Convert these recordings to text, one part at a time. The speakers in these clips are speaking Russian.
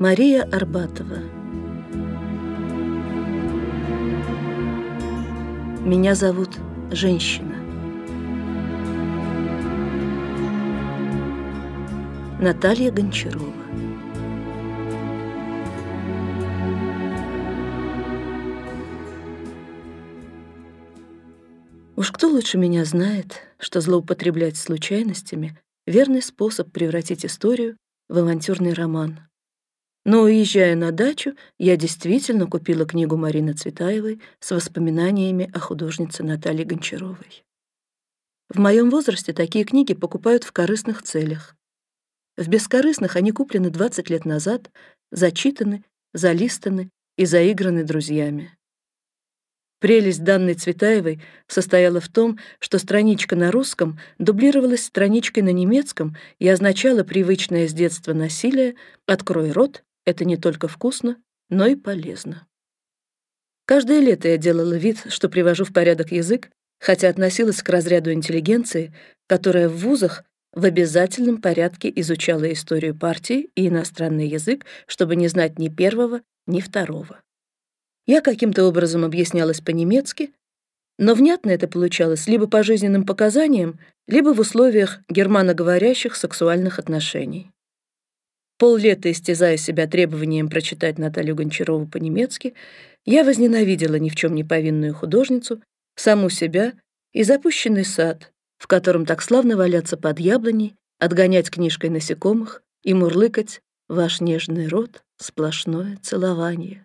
Мария Арбатова Меня зовут женщина. Наталья Гончарова Уж кто лучше меня знает, что злоупотреблять случайностями — верный способ превратить историю в авантюрный роман. Но уезжая на дачу, я действительно купила книгу Марины Цветаевой с воспоминаниями о художнице Наталье Гончаровой. В моем возрасте такие книги покупают в корыстных целях. В бескорыстных они куплены 20 лет назад, зачитаны, залистаны и заиграны друзьями. Прелесть данной Цветаевой состояла в том, что страничка на русском дублировалась страничкой на немецком и означала привычное с детства насилие «открой рот, это не только вкусно, но и полезно. Каждое лето я делала вид, что привожу в порядок язык, хотя относилась к разряду интеллигенции, которая в вузах в обязательном порядке изучала историю партии и иностранный язык, чтобы не знать ни первого, ни второго. Я каким-то образом объяснялась по-немецки, но внятно это получалось либо по жизненным показаниям, либо в условиях германоговорящих сексуальных отношений. Поллета истязая себя требованием прочитать Наталью Гончарову по-немецки, я возненавидела ни в чем не повинную художницу, саму себя и запущенный сад, в котором так славно валяться под яблоней, отгонять книжкой насекомых и мурлыкать «Ваш нежный рот — сплошное целование».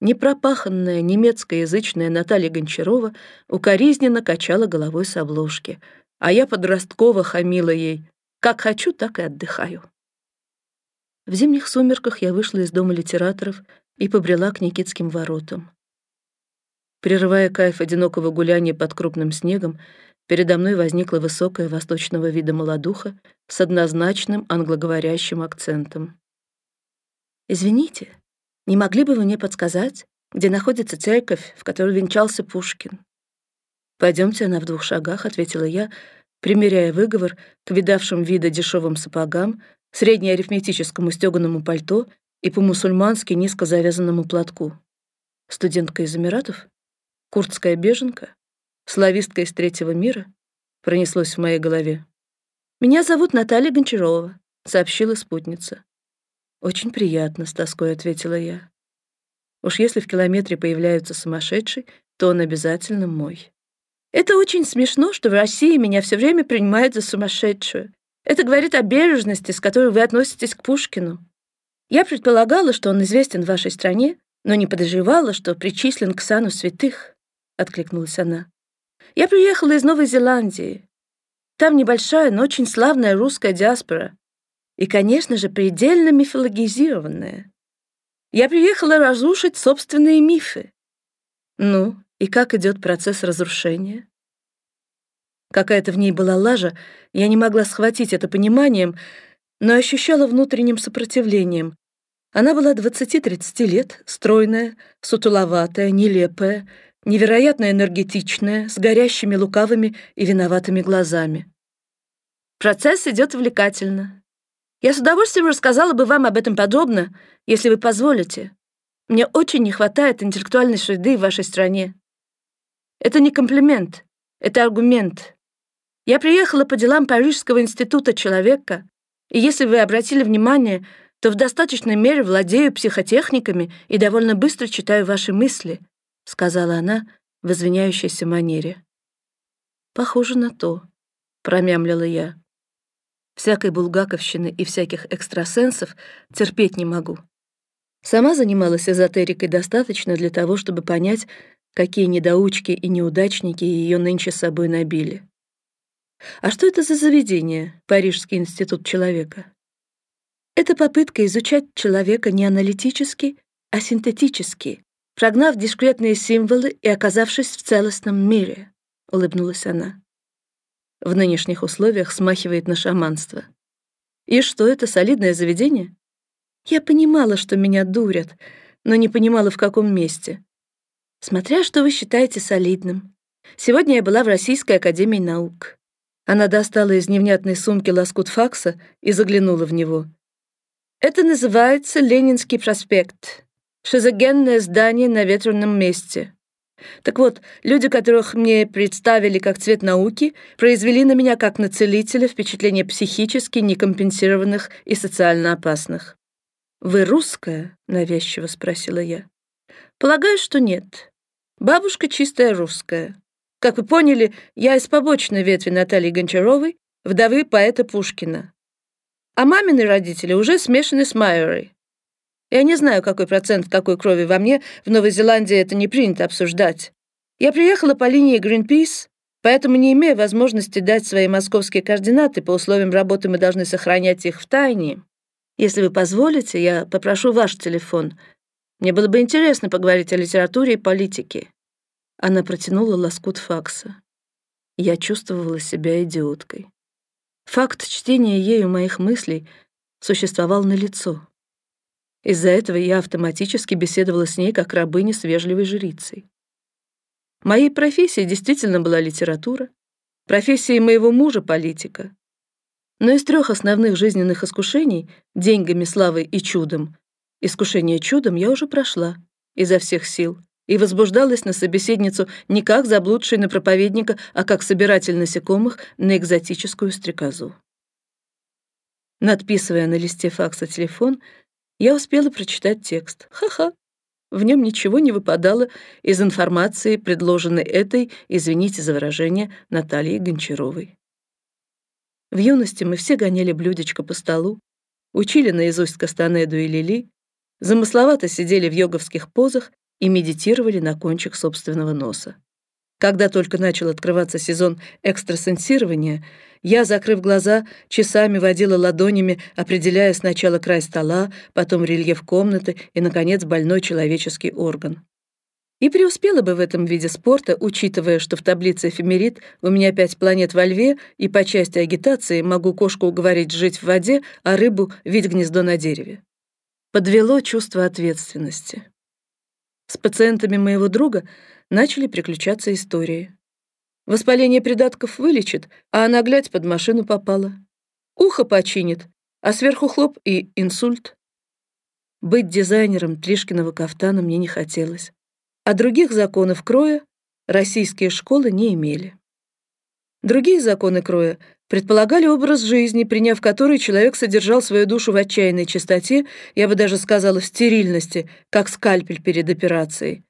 Непропаханная немецкоязычная Наталья Гончарова укоризненно качала головой с обложки, а я подростково хамила ей «Как хочу, так и отдыхаю». В зимних сумерках я вышла из дома литераторов и побрела к Никитским воротам. Прерывая кайф одинокого гуляния под крупным снегом, передо мной возникла высокая восточного вида молодуха с однозначным англоговорящим акцентом. «Извините, не могли бы вы мне подсказать, где находится церковь, в которой венчался Пушкин?» «Пойдемте, она в двух шагах», — ответила я, примеряя выговор к видавшим вида дешевым сапогам, среднеарифметическому стёганому пальто и по-мусульмански низко завязанному платку. Студентка из Эмиратов? Курдская беженка? Славистка из третьего мира? Пронеслось в моей голове. «Меня зовут Наталья Гончарова», — сообщила спутница. «Очень приятно», — с тоской ответила я. «Уж если в километре появляются сумасшедший, то он обязательно мой». «Это очень смешно, что в России меня все время принимают за сумасшедшую. Это говорит о бережности, с которой вы относитесь к Пушкину. Я предполагала, что он известен в вашей стране, но не подозревала, что причислен к сану святых», — откликнулась она. «Я приехала из Новой Зеландии. Там небольшая, но очень славная русская диаспора. И, конечно же, предельно мифологизированная. Я приехала разрушить собственные мифы. Ну, и как идет процесс разрушения? Какая-то в ней была лажа, я не могла схватить это пониманием, но ощущала внутренним сопротивлением. Она была 20-30 лет, стройная, сутуловатая, нелепая, невероятно энергетичная, с горящими лукавыми и виноватыми глазами. Процесс идет увлекательно. Я с удовольствием рассказала бы вам об этом подробно, если вы позволите. Мне очень не хватает интеллектуальной среды в вашей стране. Это не комплимент, это аргумент. Я приехала по делам Парижского института человека, и если вы обратили внимание, то в достаточной мере владею психотехниками и довольно быстро читаю ваши мысли», — сказала она в извиняющейся манере. «Похоже на то», — промямлила я. «Всякой булгаковщины и всяких экстрасенсов терпеть не могу. Сама занималась эзотерикой достаточно для того, чтобы понять, какие недоучки и неудачники ее нынче собой набили. А что это за заведение, Парижский институт человека? Это попытка изучать человека не аналитически, а синтетически, прогнав дискретные символы и оказавшись в целостном мире, улыбнулась она. В нынешних условиях смахивает на шаманство. И что это, солидное заведение? Я понимала, что меня дурят, но не понимала, в каком месте. Смотря что вы считаете солидным. Сегодня я была в Российской академии наук. Она достала из невнятной сумки лоскут факса и заглянула в него. Это называется Ленинский проспект. Шизогенное здание на ветреном месте. Так вот, люди, которых мне представили как цвет науки, произвели на меня как на целителя впечатление психически некомпенсированных и социально опасных. «Вы русская?» — навязчиво спросила я. «Полагаю, что нет. Бабушка чистая русская. Как вы поняли, я из побочной ветви Натальи Гончаровой, вдовы поэта Пушкина. А мамины родители уже смешаны с Майерой. Я не знаю, какой процент такой крови во мне, в Новой Зеландии это не принято обсуждать. Я приехала по линии Greenpeace, поэтому не имею возможности дать свои московские координаты, по условиям работы мы должны сохранять их в тайне. Если вы позволите, я попрошу ваш телефон. Мне было бы интересно поговорить о литературе и политике». Она протянула лоскут факса. Я чувствовала себя идиоткой. Факт чтения ею моих мыслей существовал налицо. Из-за этого я автоматически беседовала с ней как рабыня с вежливой жрицей. Моей профессией действительно была литература, профессией моего мужа — политика. Но из трех основных жизненных искушений — деньгами, славой и чудом — искушение чудом я уже прошла изо всех сил и возбуждалась на собеседницу не как заблудший на проповедника, а как собиратель насекомых на экзотическую стрекозу. Надписывая на листе факса телефон — я успела прочитать текст. Ха-ха. В нем ничего не выпадало из информации, предложенной этой, извините за выражение, Натальей Гончаровой. В юности мы все гоняли блюдечко по столу, учили наизусть Кастанеду и Лили, замысловато сидели в йоговских позах и медитировали на кончик собственного носа. Когда только начал открываться сезон экстрасенсирования, я, закрыв глаза, часами водила ладонями, определяя сначала край стола, потом рельеф комнаты и, наконец, больной человеческий орган. И преуспела бы в этом виде спорта, учитывая, что в таблице эфемерит у меня пять планет во льве, и по части агитации могу кошку уговорить жить в воде, а рыбу — видеть гнездо на дереве. Подвело чувство ответственности. С пациентами моего друга начали приключаться истории. Воспаление придатков вылечит, а она, глядь, под машину попала. Ухо починит, а сверху хлоп и инсульт. Быть дизайнером Тришкиного кафтана мне не хотелось. А других законов кроя российские школы не имели. Другие законы кроя предполагали образ жизни, приняв который человек содержал свою душу в отчаянной чистоте, я бы даже сказала в стерильности, как скальпель перед операцией.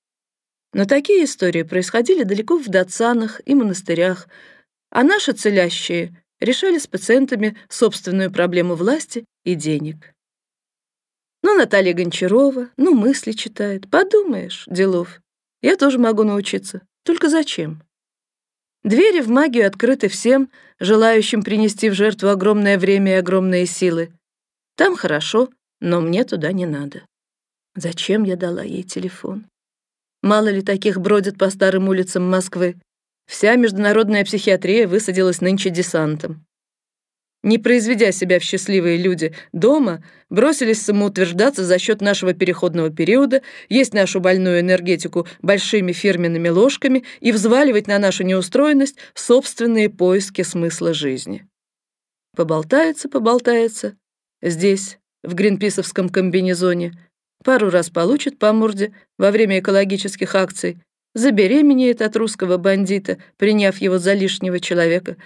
Но такие истории происходили далеко в датсанах и монастырях, а наши целящие решали с пациентами собственную проблему власти и денег. Ну, Наталья Гончарова, ну, мысли читает. Подумаешь, делов. Я тоже могу научиться. Только зачем? Двери в магию открыты всем, желающим принести в жертву огромное время и огромные силы. Там хорошо, но мне туда не надо. Зачем я дала ей телефон? Мало ли таких бродит по старым улицам Москвы. Вся международная психиатрия высадилась нынче десантом. Не произведя себя в счастливые люди дома, бросились самоутверждаться за счет нашего переходного периода, есть нашу больную энергетику большими фирменными ложками и взваливать на нашу неустроенность собственные поиски смысла жизни. Поболтается, поболтается. Здесь, в гринписовском комбинезоне, пару раз получит по морде во время экологических акций, забеременеет от русского бандита, приняв его за лишнего человека,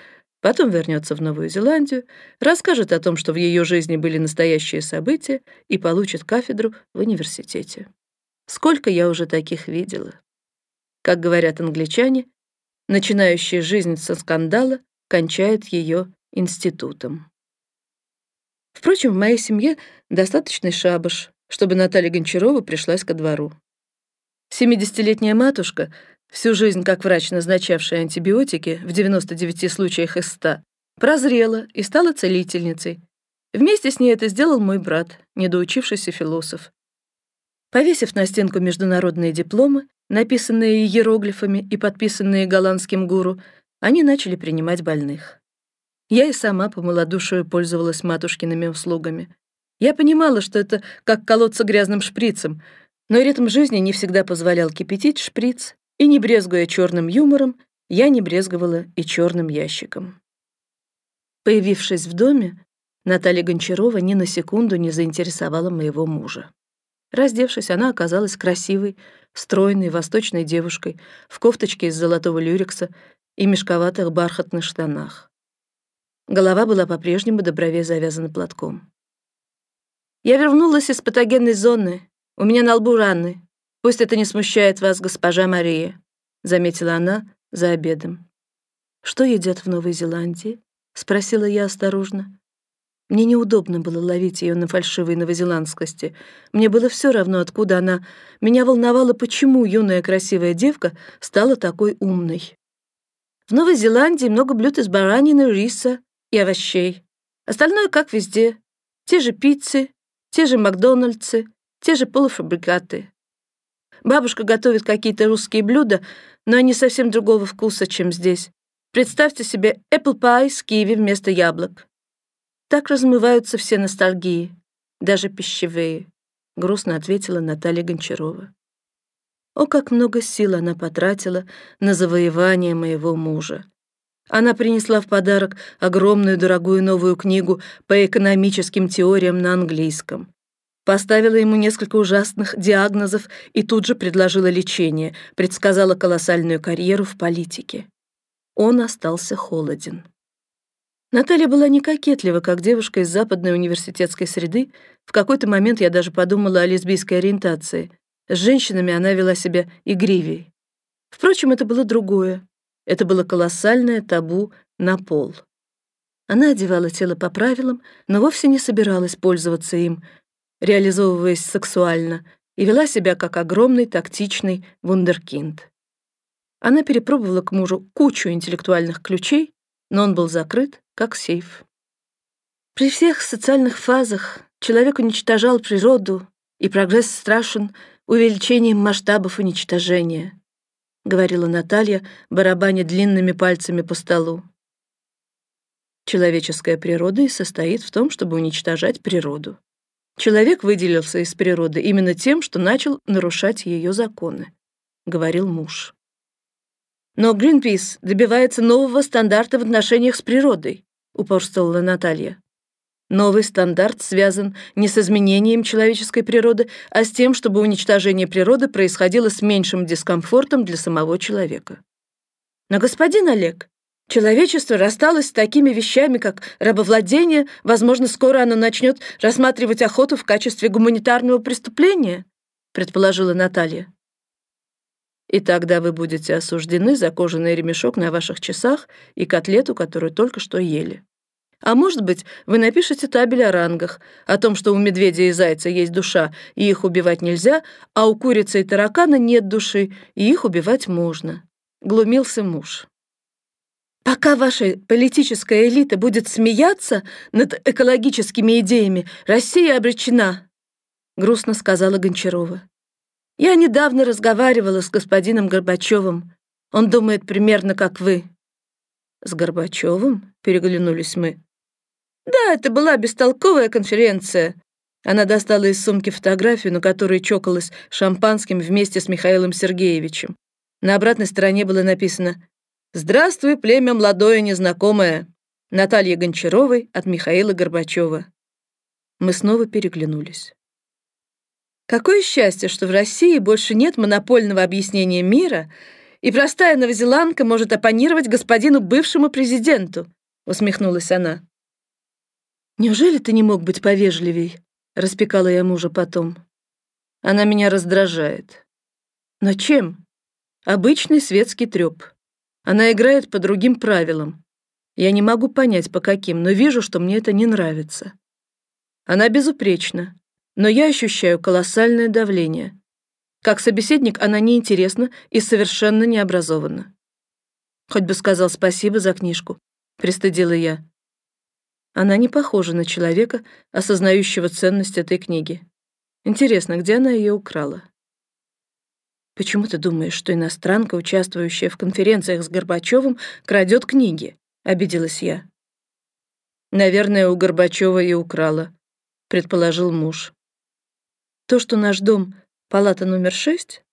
потом вернется в Новую Зеландию, расскажет о том, что в ее жизни были настоящие события, и получит кафедру в университете. Сколько я уже таких видела. Как говорят англичане, начинающая жизнь со скандала кончает ее институтом. Впрочем, в моей семье достаточный шабаш, чтобы Наталья Гончарова пришлась ко двору. Семидесятилетняя матушка, всю жизнь как врач, назначавшая антибиотики в 99 случаях из 100, прозрела и стала целительницей. Вместе с ней это сделал мой брат, недоучившийся философ. Повесив на стенку международные дипломы, написанные иероглифами и подписанные голландским гуру, они начали принимать больных. Я и сама по малодушию пользовалась матушкиными услугами. Я понимала, что это как колоться грязным шприцем, но ритм жизни не всегда позволял кипятить шприц, и, не брезгуя черным юмором, я не брезговала и черным ящиком. Появившись в доме, Наталья Гончарова ни на секунду не заинтересовала моего мужа. Раздевшись, она оказалась красивой, стройной, восточной девушкой в кофточке из золотого люрекса и мешковатых бархатных штанах. Голова была по-прежнему до бровей завязана платком. «Я вернулась из патогенной зоны. У меня на лбу раны. Пусть это не смущает вас, госпожа Мария», — заметила она за обедом. «Что едят в Новой Зеландии?» — спросила я осторожно. Мне неудобно было ловить ее на фальшивой новозеландскости. Мне было все равно, откуда она. Меня волновало, почему юная красивая девка стала такой умной. В Новой Зеландии много блюд из баранины, риса и овощей. Остальное как везде. Те же пиццы, те же Макдональдсы, те же полуфабрикаты. Бабушка готовит какие-то русские блюда, но они совсем другого вкуса, чем здесь. Представьте себе apple pie с киви вместо яблок. Так размываются все ностальгии, даже пищевые, грустно ответила Наталья Гончарова. О, как много сил она потратила на завоевание моего мужа. Она принесла в подарок огромную дорогую новую книгу по экономическим теориям на английском. Поставила ему несколько ужасных диагнозов и тут же предложила лечение, предсказала колоссальную карьеру в политике. Он остался холоден. Наталья была не кокетлива, как девушка из западной университетской среды. В какой-то момент я даже подумала о лесбийской ориентации. С женщинами она вела себя игривей. Впрочем, это было другое. Это было колоссальное табу на пол. Она одевала тело по правилам, но вовсе не собиралась пользоваться им, реализовываясь сексуально, и вела себя как огромный тактичный вундеркинд. Она перепробовала к мужу кучу интеллектуальных ключей, но он был закрыт, как сейф. При всех социальных фазах человек уничтожал природу, и прогресс страшен увеличением масштабов уничтожения, говорила Наталья, барабаня длинными пальцами по столу. Человеческая природа и состоит в том, чтобы уничтожать природу. Человек выделился из природы именно тем, что начал нарушать ее законы, говорил муж. Но Гринпис добивается нового стандарта в отношениях с природой, упорствовала Наталья. Новый стандарт связан не с изменением человеческой природы, а с тем, чтобы уничтожение природы происходило с меньшим дискомфортом для самого человека. Но господин Олег, человечество рассталось с такими вещами, как рабовладение, возможно, скоро оно начнет рассматривать охоту в качестве гуманитарного преступления, предположила Наталья. И тогда вы будете осуждены за кожаный ремешок на ваших часах и котлету, которую только что ели. А может быть, вы напишете табель о рангах, о том, что у медведя и зайца есть душа, и их убивать нельзя, а у курицы и таракана нет души, и их убивать можно. Глумился муж. Пока ваша политическая элита будет смеяться над экологическими идеями, Россия обречена, грустно сказала Гончарова. Я недавно разговаривала с господином Горбачевым. Он думает примерно как вы. С Горбачевым? Переглянулись мы. Да, это была бестолковая конференция. Она достала из сумки фотографию, на которой чокалась шампанским вместе с Михаилом Сергеевичем. На обратной стороне было написано «Здравствуй, племя молодое незнакомое. Наталья Гончаровой от Михаила Горбачева». Мы снова переглянулись. Какое счастье, что в России больше нет монопольного объяснения мира, и простая новозеландка может оппонировать господину бывшему президенту, усмехнулась она. Неужели ты не мог быть повежливей? распекала я мужа потом. Она меня раздражает. Но чем? Обычный светский трёп. Она играет по другим правилам. Я не могу понять, по каким, но вижу, что мне это не нравится. Она безупречна, но я ощущаю колоссальное давление. Как собеседник она неинтересна и совершенно необразована. Хоть бы сказал спасибо за книжку, пристыдила я. Она не похожа на человека, осознающего ценность этой книги. Интересно, где она ее украла? Почему ты думаешь, что иностранка, участвующая в конференциях с Горбачевым, крадет книги? Обиделась я. Наверное, у Горбачева и украла, предположил муж. То, что наш дом — палата номер шесть,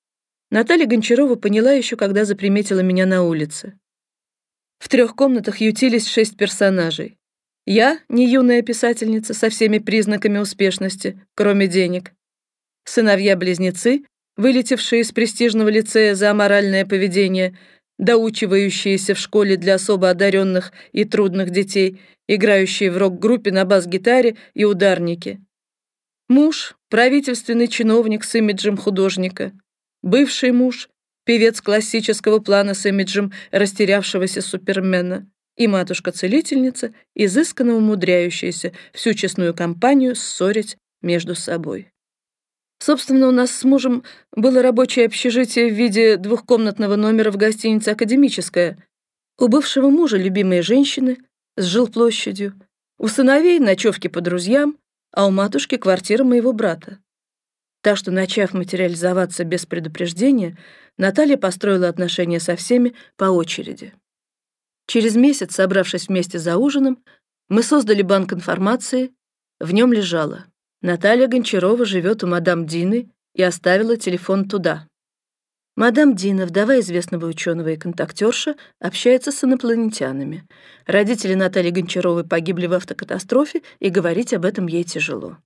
Наталья Гончарова поняла еще, когда заприметила меня на улице. В трех комнатах ютились шесть персонажей. Я не юная писательница со всеми признаками успешности, кроме денег. Сыновья-близнецы, вылетевшие из престижного лицея за аморальное поведение, доучивающиеся в школе для особо одаренных и трудных детей, играющие в рок-группе на бас-гитаре и ударнике. Муж — правительственный чиновник с имиджем художника. Бывший муж — певец классического плана с имиджем растерявшегося супермена и матушка-целительница, изысканно умудряющаяся всю честную компанию ссорить между собой. Собственно, у нас с мужем было рабочее общежитие в виде двухкомнатного номера в гостинице «Академическая». У бывшего мужа любимые женщины с жилплощадью, у сыновей ночевки по друзьям, а у матушки квартира моего брата. Так что, начав материализоваться без предупреждения, Наталья построила отношения со всеми по очереди. Через месяц, собравшись вместе за ужином, мы создали банк информации. В нем лежало «Наталья Гончарова живет у мадам Дины и оставила телефон туда». Мадам Дина, вдова известного ученого и контактерша, общается с инопланетянами. Родители Натальи Гончаровой погибли в автокатастрофе, и говорить об этом ей тяжело.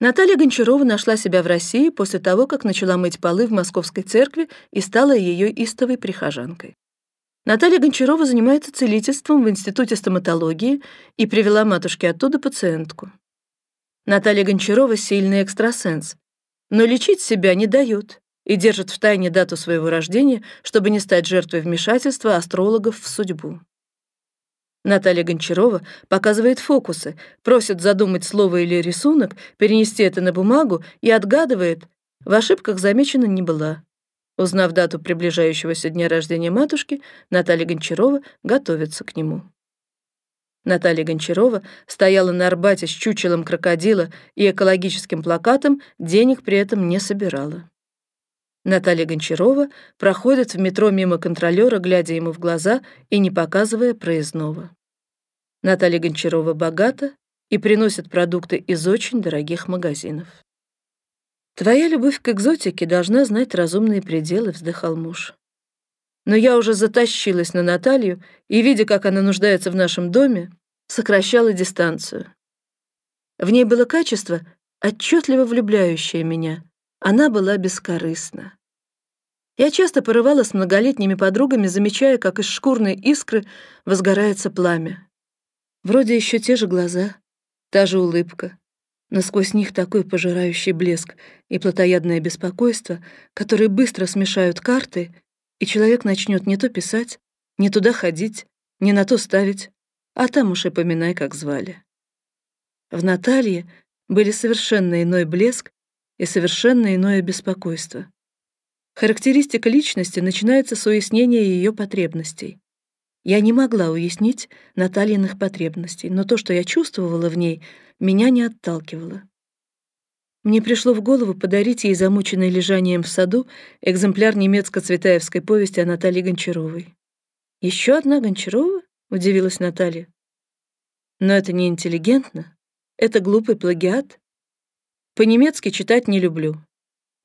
Наталья Гончарова нашла себя в России после того, как начала мыть полы в Московской церкви и стала ее истовой прихожанкой. Наталья Гончарова занимается целительством в Институте стоматологии и привела матушке оттуда пациентку. Наталья Гончарова — сильный экстрасенс, но лечить себя не дает и держит в тайне дату своего рождения, чтобы не стать жертвой вмешательства астрологов в судьбу. Наталья Гончарова показывает фокусы, просит задумать слово или рисунок, перенести это на бумагу и отгадывает, в ошибках замечена не была. Узнав дату приближающегося дня рождения матушки, Наталья Гончарова готовится к нему. Наталья Гончарова стояла на Арбате с чучелом крокодила и экологическим плакатом, денег при этом не собирала. Наталья Гончарова проходит в метро мимо контролера, глядя ему в глаза и не показывая проездного. Наталья Гончарова богата и приносит продукты из очень дорогих магазинов. «Твоя любовь к экзотике должна знать разумные пределы», — вздыхал муж. Но я уже затащилась на Наталью и, видя, как она нуждается в нашем доме, сокращала дистанцию. В ней было качество, отчетливо влюбляющее меня. Она была бескорыстна. Я часто порывала с многолетними подругами, замечая, как из шкурной искры возгорается пламя. Вроде еще те же глаза, та же улыбка, но сквозь них такой пожирающий блеск и плотоядное беспокойство, которые быстро смешают карты, и человек начнет не то писать, не туда ходить, не на то ставить, а там уж и поминай, как звали. В Наталье были совершенно иной блеск и совершенно иное беспокойство. Характеристика личности начинается с уяснения ее потребностей. Я не могла уяснить Натальиных потребностей, но то, что я чувствовала в ней, меня не отталкивало. Мне пришло в голову подарить ей замученный лежанием в саду экземпляр немецко-цветаевской повести о Наталье Гончаровой. «Еще одна Гончарова?» — удивилась Наталья. «Но это не интеллигентно. Это глупый плагиат. По-немецки читать не люблю.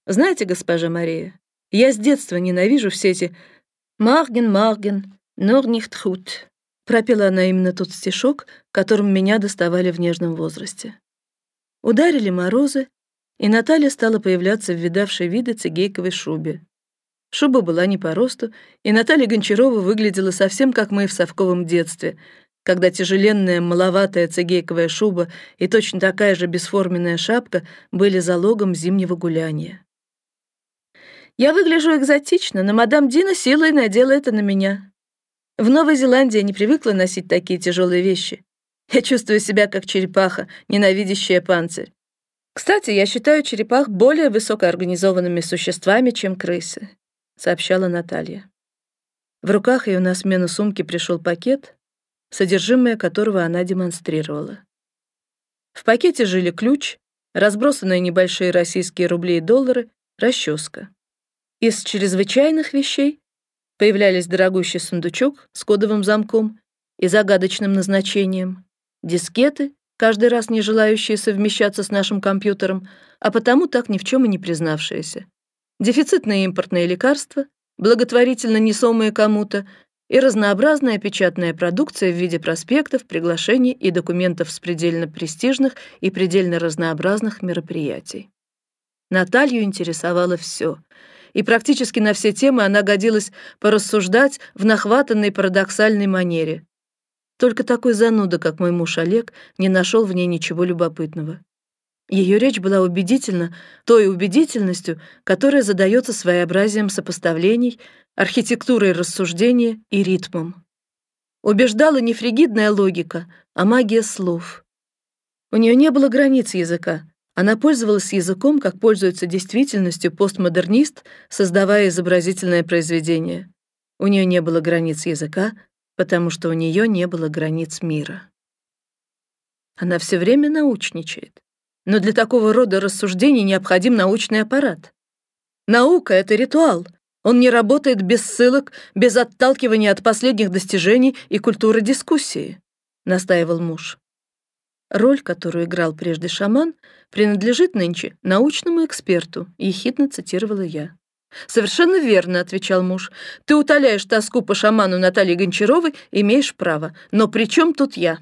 Знаете, госпожа Мария, я с детства ненавижу все эти «Марген, Марген», «Нор nicht gut», пропела она именно тот стишок, которым меня доставали в нежном возрасте. Ударили морозы, и Наталья стала появляться в видавшей виды цигейковой шубе. Шуба была не по росту, и Наталья Гончарова выглядела совсем как мы в совковом детстве, когда тяжеленная маловатая цигейковая шуба и точно такая же бесформенная шапка были залогом зимнего гуляния. Я выгляжу экзотично, но мадам Дина силой надела это на меня. В Новой Зеландии я не привыкла носить такие тяжелые вещи. Я чувствую себя как черепаха, ненавидящая панцирь. Кстати, я считаю черепах более высокоорганизованными существами, чем крысы, сообщала Наталья. В руках ее на смену сумки пришел пакет, содержимое которого она демонстрировала. В пакете жили ключ, разбросанные небольшие российские рубли и доллары, расческа. Из чрезвычайных вещей Появлялись дорогущий сундучок с кодовым замком и загадочным назначением, дискеты, каждый раз не желающие совмещаться с нашим компьютером, а потому так ни в чем и не признавшиеся, дефицитные импортные лекарства, благотворительно несомые кому-то, и разнообразная печатная продукция в виде проспектов, приглашений и документов с предельно престижных и предельно разнообразных мероприятий. Наталью интересовало все, и практически на все темы она годилась порассуждать в нахватанной парадоксальной манере. Только такой зануда, как мой муж Олег, не нашел в ней ничего любопытного. Ее речь была убедительна той убедительностью, которая задается своеобразием сопоставлений, архитектурой рассуждения и ритмом. Убеждала не фригидная логика, а магия слов. У нее не было границ языка. Она пользовалась языком, как пользуется действительностью постмодернист, создавая изобразительное произведение. У нее не было границ языка, потому что у нее не было границ мира. Она все время научничает. Но для такого рода рассуждений необходим научный аппарат. Наука — это ритуал. Он не работает без ссылок, без отталкивания от последних достижений и культуры дискуссии, настаивал муж. Роль, которую играл прежде шаман, принадлежит нынче научному эксперту, ехидно цитировала я. Совершенно верно, отвечал муж. Ты утоляешь тоску по шаману Натальи Гончаровой, имеешь право. Но при чем тут я?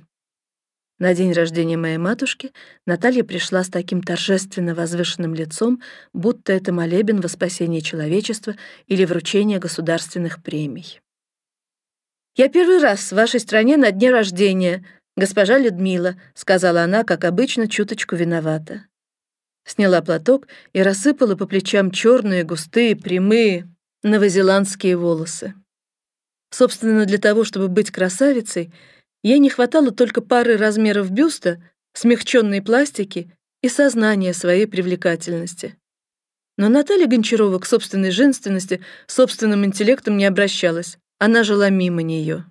На день рождения моей матушки Наталья пришла с таким торжественно возвышенным лицом, будто это молебен во спасение человечества или вручение государственных премий. «Я первый раз в вашей стране на дне рождения, госпожа Людмила», сказала она, как обычно, чуточку виновата. Сняла платок и рассыпала по плечам черные, густые, прямые новозеландские волосы. Собственно, для того, чтобы быть красавицей — Ей не хватало только пары размеров бюста, смягченной пластики и сознания своей привлекательности. Но Наталья Гончарова к собственной женственности, собственным интеллектом не обращалась. Она жила мимо нее.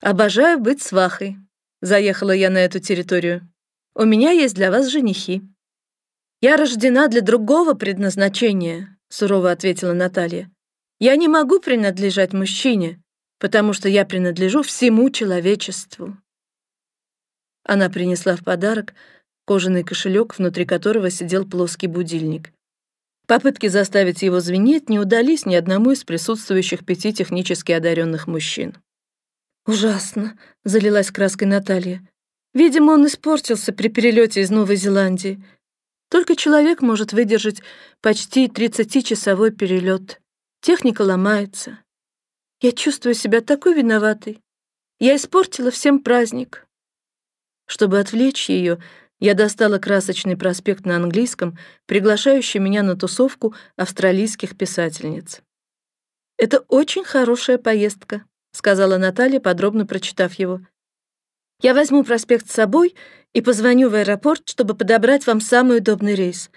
«Обожаю быть свахой», — заехала я на эту территорию. «У меня есть для вас женихи». «Я рождена для другого предназначения», — сурово ответила Наталья. «Я не могу принадлежать мужчине потому что я принадлежу всему человечеству. Она принесла в подарок кожаный кошелек, внутри которого сидел плоский будильник. Попытки заставить его звенеть не удались ни одному из присутствующих пяти технически одаренных мужчин. «Ужасно!» — залилась краской Наталья. «Видимо, он испортился при перелете из Новой Зеландии. Только человек может выдержать почти 30-часовой перелет. Техника ломается. Я чувствую себя такой виноватой. Я испортила всем праздник. Чтобы отвлечь ее, я достала красочный проспект на английском, приглашающий меня на тусовку австралийских писательниц. «Это очень хорошая поездка», — сказала Наталья, подробно прочитав его. «Я возьму проспект с собой и позвоню в аэропорт, чтобы подобрать вам самый удобный рейс.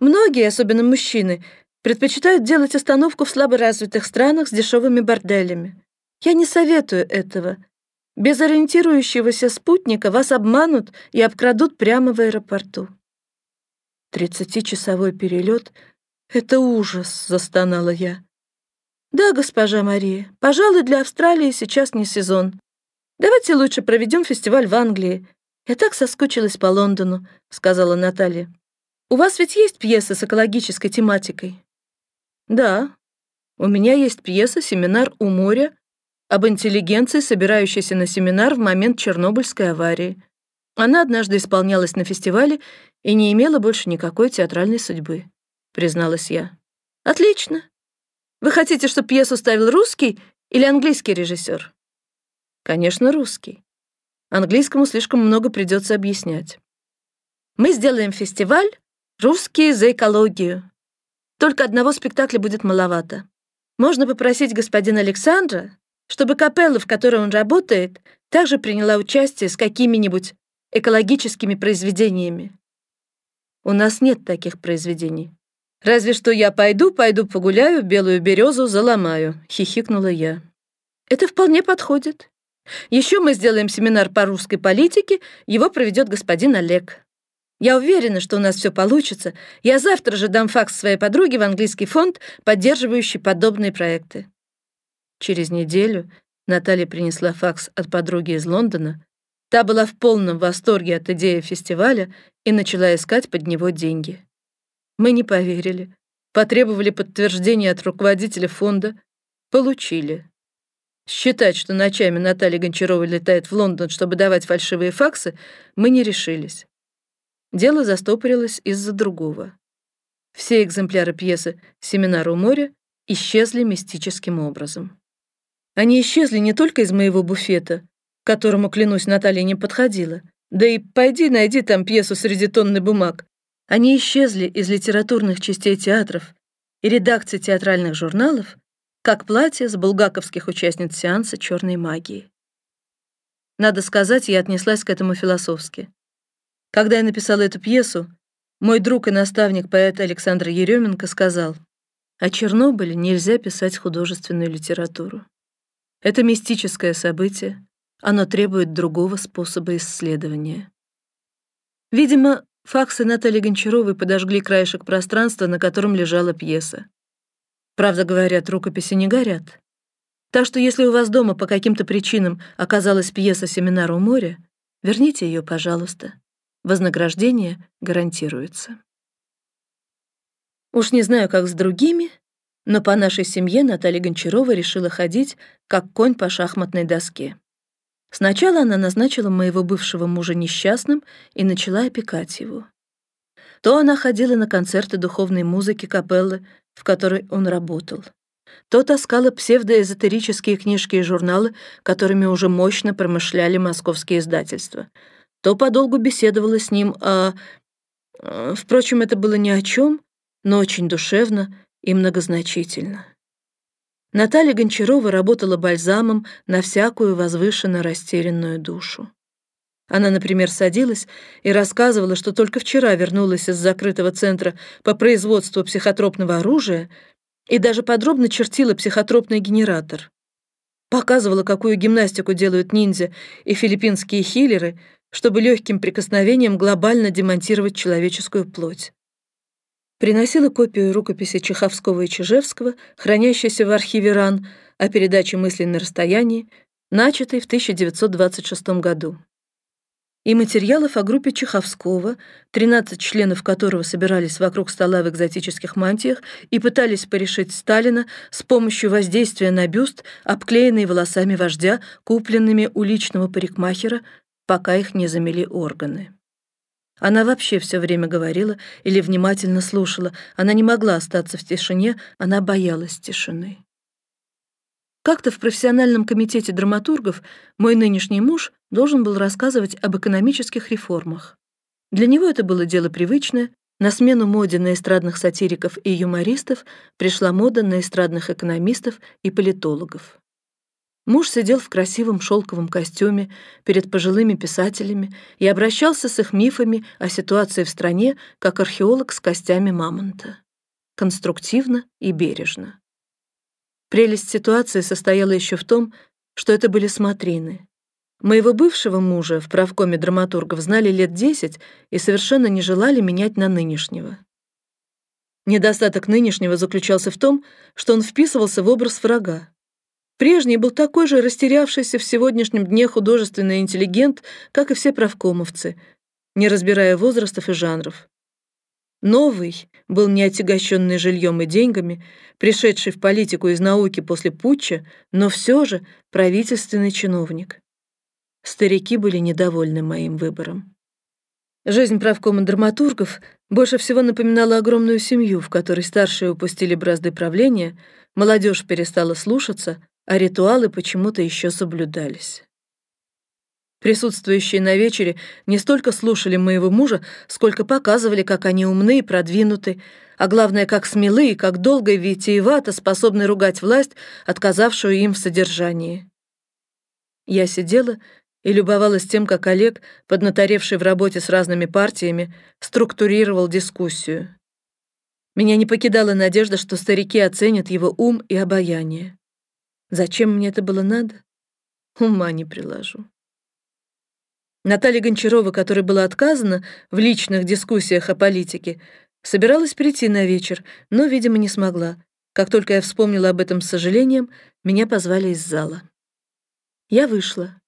Многие, особенно мужчины, предпочитают делать остановку в слаборазвитых странах с дешевыми борделями. Я не советую этого. Без ориентирующегося спутника вас обманут и обкрадут прямо в аэропорту. Тридцатичасовой перелет — это ужас, застонала я. Да, госпожа Мария, пожалуй, для Австралии сейчас не сезон. Давайте лучше проведем фестиваль в Англии. Я так соскучилась по Лондону, сказала Наталья. У вас ведь есть пьесы с экологической тематикой? Да, у меня есть пьеса «Семинар у моря» об интеллигенции, собирающейся на семинар в момент Чернобыльской аварии. Она однажды исполнялась на фестивале и не имела больше никакой театральной судьбы, призналась я. Отлично. Вы хотите, чтобы пьесу ставил русский или английский режиссер? Конечно, русский. Английскому слишком много придется объяснять. Мы сделаем фестиваль «Русские за экологию», только одного спектакля будет маловато. Можно попросить господина Александра, чтобы капелла, в которой он работает, также приняла участие с какими-нибудь экологическими произведениями. У нас нет таких произведений. Разве что я пойду, пойду погуляю, белую березу заломаю, хихикнула я. Это вполне подходит. Еще мы сделаем семинар по русской политике, его проведет господин Олег. Я уверена, что у нас все получится. Я завтра же дам факс своей подруге в английский фонд, поддерживающий подобные проекты. Через неделю Наталья принесла факс от подруги из Лондона. Та была в полном восторге от идеи фестиваля и начала искать под него деньги. Мы не поверили. Потребовали подтверждения от руководителя фонда. Получили. Считать, что ночами Наталья Гончарова летает в Лондон, чтобы давать фальшивые факсы, мы не решились. Дело застопорилось из-за другого. Все экземпляры пьесы «Семинар у моря» исчезли мистическим образом. Они исчезли не только из моего буфета, к которому, клянусь, Наталья не подходила, да и пойди найди там пьесу среди тонны бумаг. Они исчезли из литературных частей театров и редакций театральных журналов, как платье с булгаковских участниц сеанса черной магии. Надо сказать, я отнеслась к этому философски. Когда я написала эту пьесу, мой друг и наставник поэт Александр Еременко сказал, о Чернобыле нельзя писать художественную литературу. Это мистическое событие, оно требует другого способа исследования. Видимо, факсы Натальи Гончаровой подожгли краешек пространства, на котором лежала пьеса. Правда, говорят, рукописи не горят. Так что если у вас дома по каким-то причинам оказалась пьеса «Семинар у моря», верните ее, пожалуйста. Вознаграждение гарантируется. Уж не знаю, как с другими, но по нашей семье Наталья Гончарова решила ходить, как конь по шахматной доске. Сначала она назначила моего бывшего мужа несчастным и начала опекать его. То она ходила на концерты духовной музыки капеллы в которой он работал. То таскала псевдоэзотерические книжки и журналы, которыми уже мощно промышляли московские издательства. То подолгу беседовала с ним. Э, впрочем, это было ни о чем, но очень душевно и многозначительно. Наталья Гончарова работала бальзамом на всякую возвышенно растерянную душу. Она, например, садилась и рассказывала, что только вчера вернулась из закрытого центра по производству психотропного оружия и даже подробно чертила психотропный генератор. Показывала, какую гимнастику делают ниндзя и филиппинские хиллеры, чтобы легким прикосновением глобально демонтировать человеческую плоть. Приносила копию рукописи Чеховского и Чижевского, хранящейся в архиве РАН, о передаче мыслей на расстоянии, начатой в 1926 году и материалов о группе Чеховского, 13 членов которого собирались вокруг стола в экзотических мантиях и пытались порешить Сталина с помощью воздействия на бюст, обклеенный волосами вождя, купленными у личного парикмахера, пока их не замели органы. Она вообще все время говорила или внимательно слушала. Она не могла остаться в тишине, она боялась тишины. Как-то в профессиональном комитете драматургов мой нынешний муж должен был рассказывать об экономических реформах. Для него это было дело привычное. На смену моде на эстрадных сатириков и юмористов пришла мода на эстрадных экономистов и политологов. Муж сидел в красивом шелковом костюме перед пожилыми писателями и обращался с их мифами о ситуации в стране, как археолог с костями мамонта. Конструктивно и бережно. Прелесть ситуации состояла еще в том, что это были смотрины. Моего бывшего мужа в правкоме драматургов знали лет десять и совершенно не желали менять на нынешнего. Недостаток нынешнего заключался в том, что он вписывался в образ врага. Прежний был такой же растерявшийся в сегодняшнем дне художественный интеллигент, как и все правкомовцы, не разбирая возрастов и жанров. Новый был не отягощенный жильем и деньгами, пришедший в политику из науки после путча, но все же правительственный чиновник. Старики были недовольны моим выбором. Жизнь правкома драматургов больше всего напоминала огромную семью, в которой старшие упустили бразды правления, молодежь перестала слушаться, а ритуалы почему-то еще соблюдались. Присутствующие на вечере не столько слушали моего мужа, сколько показывали, как они умны и продвинуты, а главное, как смелы и как долго и витиевато способны ругать власть, отказавшую им в содержании. Я сидела и любовалась тем, как Олег, поднаторевший в работе с разными партиями, структурировал дискуссию. Меня не покидала надежда, что старики оценят его ум и обаяние. Зачем мне это было надо? Ума не приложу. Наталья Гончарова, которой было отказано в личных дискуссиях о политике, собиралась прийти на вечер, но, видимо, не смогла. Как только я вспомнила об этом с сожалением, меня позвали из зала. Я вышла.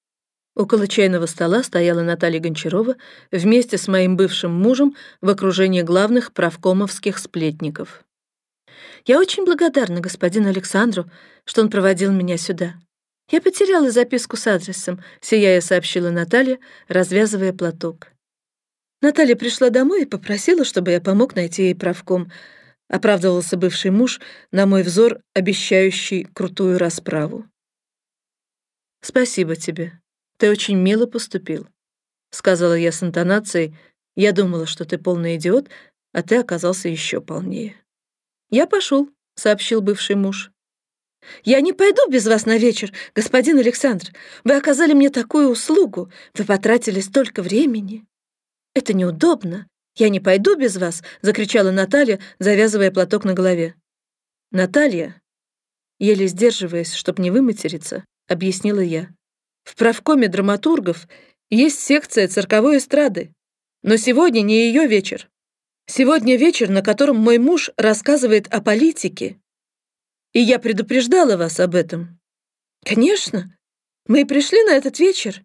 Около чайного стола стояла Наталья Гончарова вместе с моим бывшим мужем в окружении главных правкомовских сплетников. «Я очень благодарна господину Александру, что он проводил меня сюда. «Я потеряла записку с адресом», — сияя сообщила Наталья, развязывая платок. Наталья пришла домой и попросила, чтобы я помог найти ей правком. Оправдывался бывший муж, на мой взор, обещающий крутую расправу. «Спасибо тебе. Ты очень мило поступил», — сказала я с интонацией. «Я думала, что ты полный идиот, а ты оказался еще полнее». «Я пошел», — сообщил бывший муж. «Я не пойду без вас на вечер, господин Александр. Вы оказали мне такую услугу. Вы потратили столько времени». «Это неудобно. Я не пойду без вас», — закричала Наталья, завязывая платок на голове. «Наталья», еле сдерживаясь, чтоб не выматериться, объяснила я. «В правкоме драматургов есть секция цирковой эстрады. Но сегодня не ее вечер. Сегодня вечер, на котором мой муж рассказывает о политике. И я предупреждала вас об этом. Конечно, мы и пришли на этот вечер.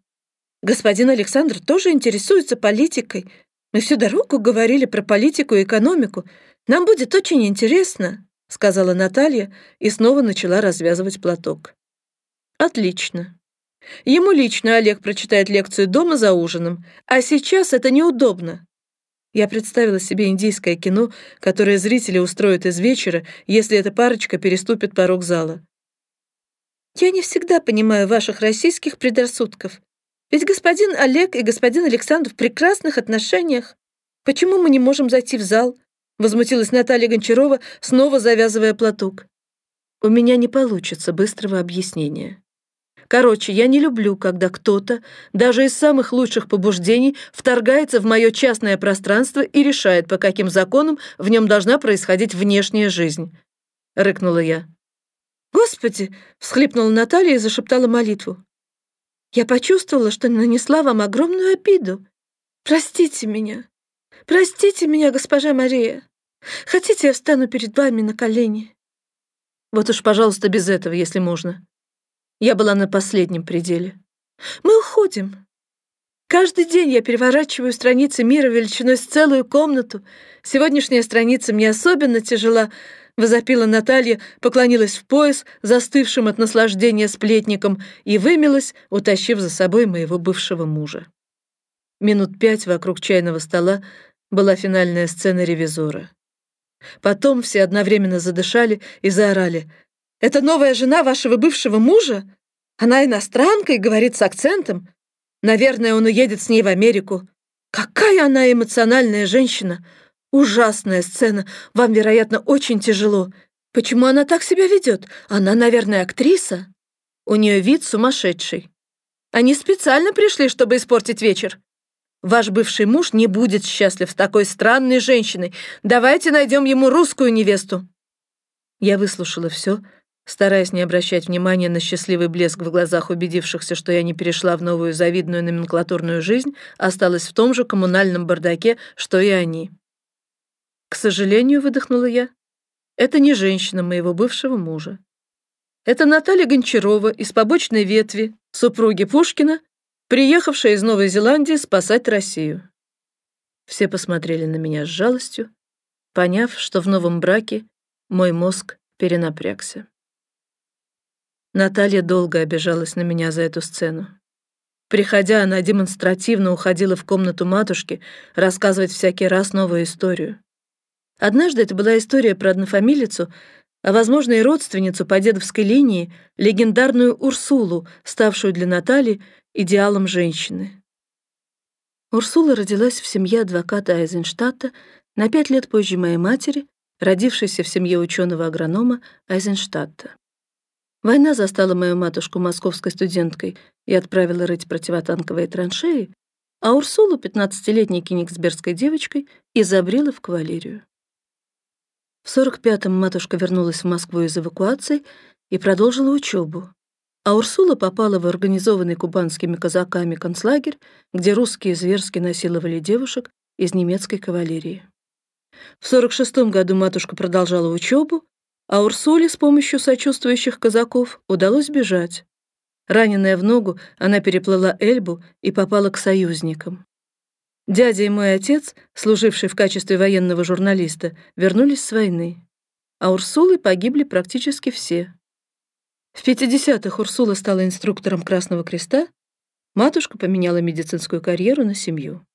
Господин Александр тоже интересуется политикой. Мы всю дорогу говорили про политику и экономику. Нам будет очень интересно», — сказала Наталья и снова начала развязывать платок. «Отлично. Ему лично Олег прочитает лекцию дома за ужином, а сейчас это неудобно. Я представила себе индийское кино, которое зрители устроят из вечера, если эта парочка переступит порог зала. «Я не всегда понимаю ваших российских предрассудков. Ведь господин Олег и господин Александр в прекрасных отношениях. Почему мы не можем зайти в зал?» Возмутилась Наталья Гончарова, снова завязывая платок. «У меня не получится быстрого объяснения. Короче, я не люблю, когда кто-то, даже из самых лучших побуждений, вторгается в мое частное пространство и решает, по каким законам в нем должна происходить внешняя жизнь. Рыкнула я. «Господи!» — всхлипнула Наталья и зашептала молитву. «Я почувствовала, что нанесла вам огромную обиду. Простите меня. Простите меня, госпожа Мария. Хотите, я встану перед вами на колени?» «Вот уж, пожалуйста, без этого, если можно», я была на последнем пределе. Мы уходим. Каждый день я переворачиваю страницы мира величиной с целую комнату. Сегодняшняя страница мне особенно тяжела, возопила Наталья, поклонилась в пояс, застывшим от наслаждения сплетником, и вымилась, утащив за собой моего бывшего мужа. Минут пять вокруг чайного стола была финальная сцена ревизора. Потом все одновременно задышали и заорали — это новая жена вашего бывшего мужа? Она иностранка и говорит с акцентом. Наверное, он уедет с ней в Америку. Какая она эмоциональная женщина! Ужасная сцена. Вам, вероятно, очень тяжело. Почему она так себя ведет? Она, наверное, актриса. У нее вид сумасшедший. Они специально пришли, чтобы испортить вечер. Ваш бывший муж не будет счастлив с такой странной женщиной. Давайте найдем ему русскую невесту. Я выслушала все, Стараясь не обращать внимания на счастливый блеск в глазах убедившихся, что я не перешла в новую завидную номенклатурную жизнь, осталась в том же коммунальном бардаке, что и они. К сожалению, выдохнула я, это не женщина моего бывшего мужа. Это Наталья Гончарова из побочной ветви, супруги Пушкина, приехавшая из Новой Зеландии спасать Россию. Все посмотрели на меня с жалостью, поняв, что в новом браке мой мозг перенапрягся. Наталья долго обижалась на меня за эту сцену. Приходя, она демонстративно уходила в комнату матушки рассказывать всякий раз новую историю. Однажды это была история про однофамилицу, а, возможно, и родственницу по дедовской линии, легендарную Урсулу, ставшую для Натальи идеалом женщины. Урсула родилась в семье адвоката Айзенштадта на пять лет позже моей матери, родившейся в семье ученого-агронома Айзенштадта. Война застала мою матушку московской студенткой и отправила рыть противотанковые траншеи, а Урсулу, пятнадцатилетней кенигсбергской девочкой, изобрела в кавалерию. В 45-м матушка вернулась в Москву из эвакуации и продолжила учебу, а Урсула попала в организованный кубанскими казаками концлагерь, где русские зверски насиловали девушек из немецкой кавалерии. В 46 году матушка продолжала учебу, а Урсуле с помощью сочувствующих казаков удалось бежать. Раненная в ногу, она переплыла Эльбу и попала к союзникам. Дядя и мой отец, служивший в качестве военного журналиста, вернулись с войны, а Урсулы погибли практически все. В 50-х Урсула стала инструктором Красного Креста, матушка поменяла медицинскую карьеру на семью.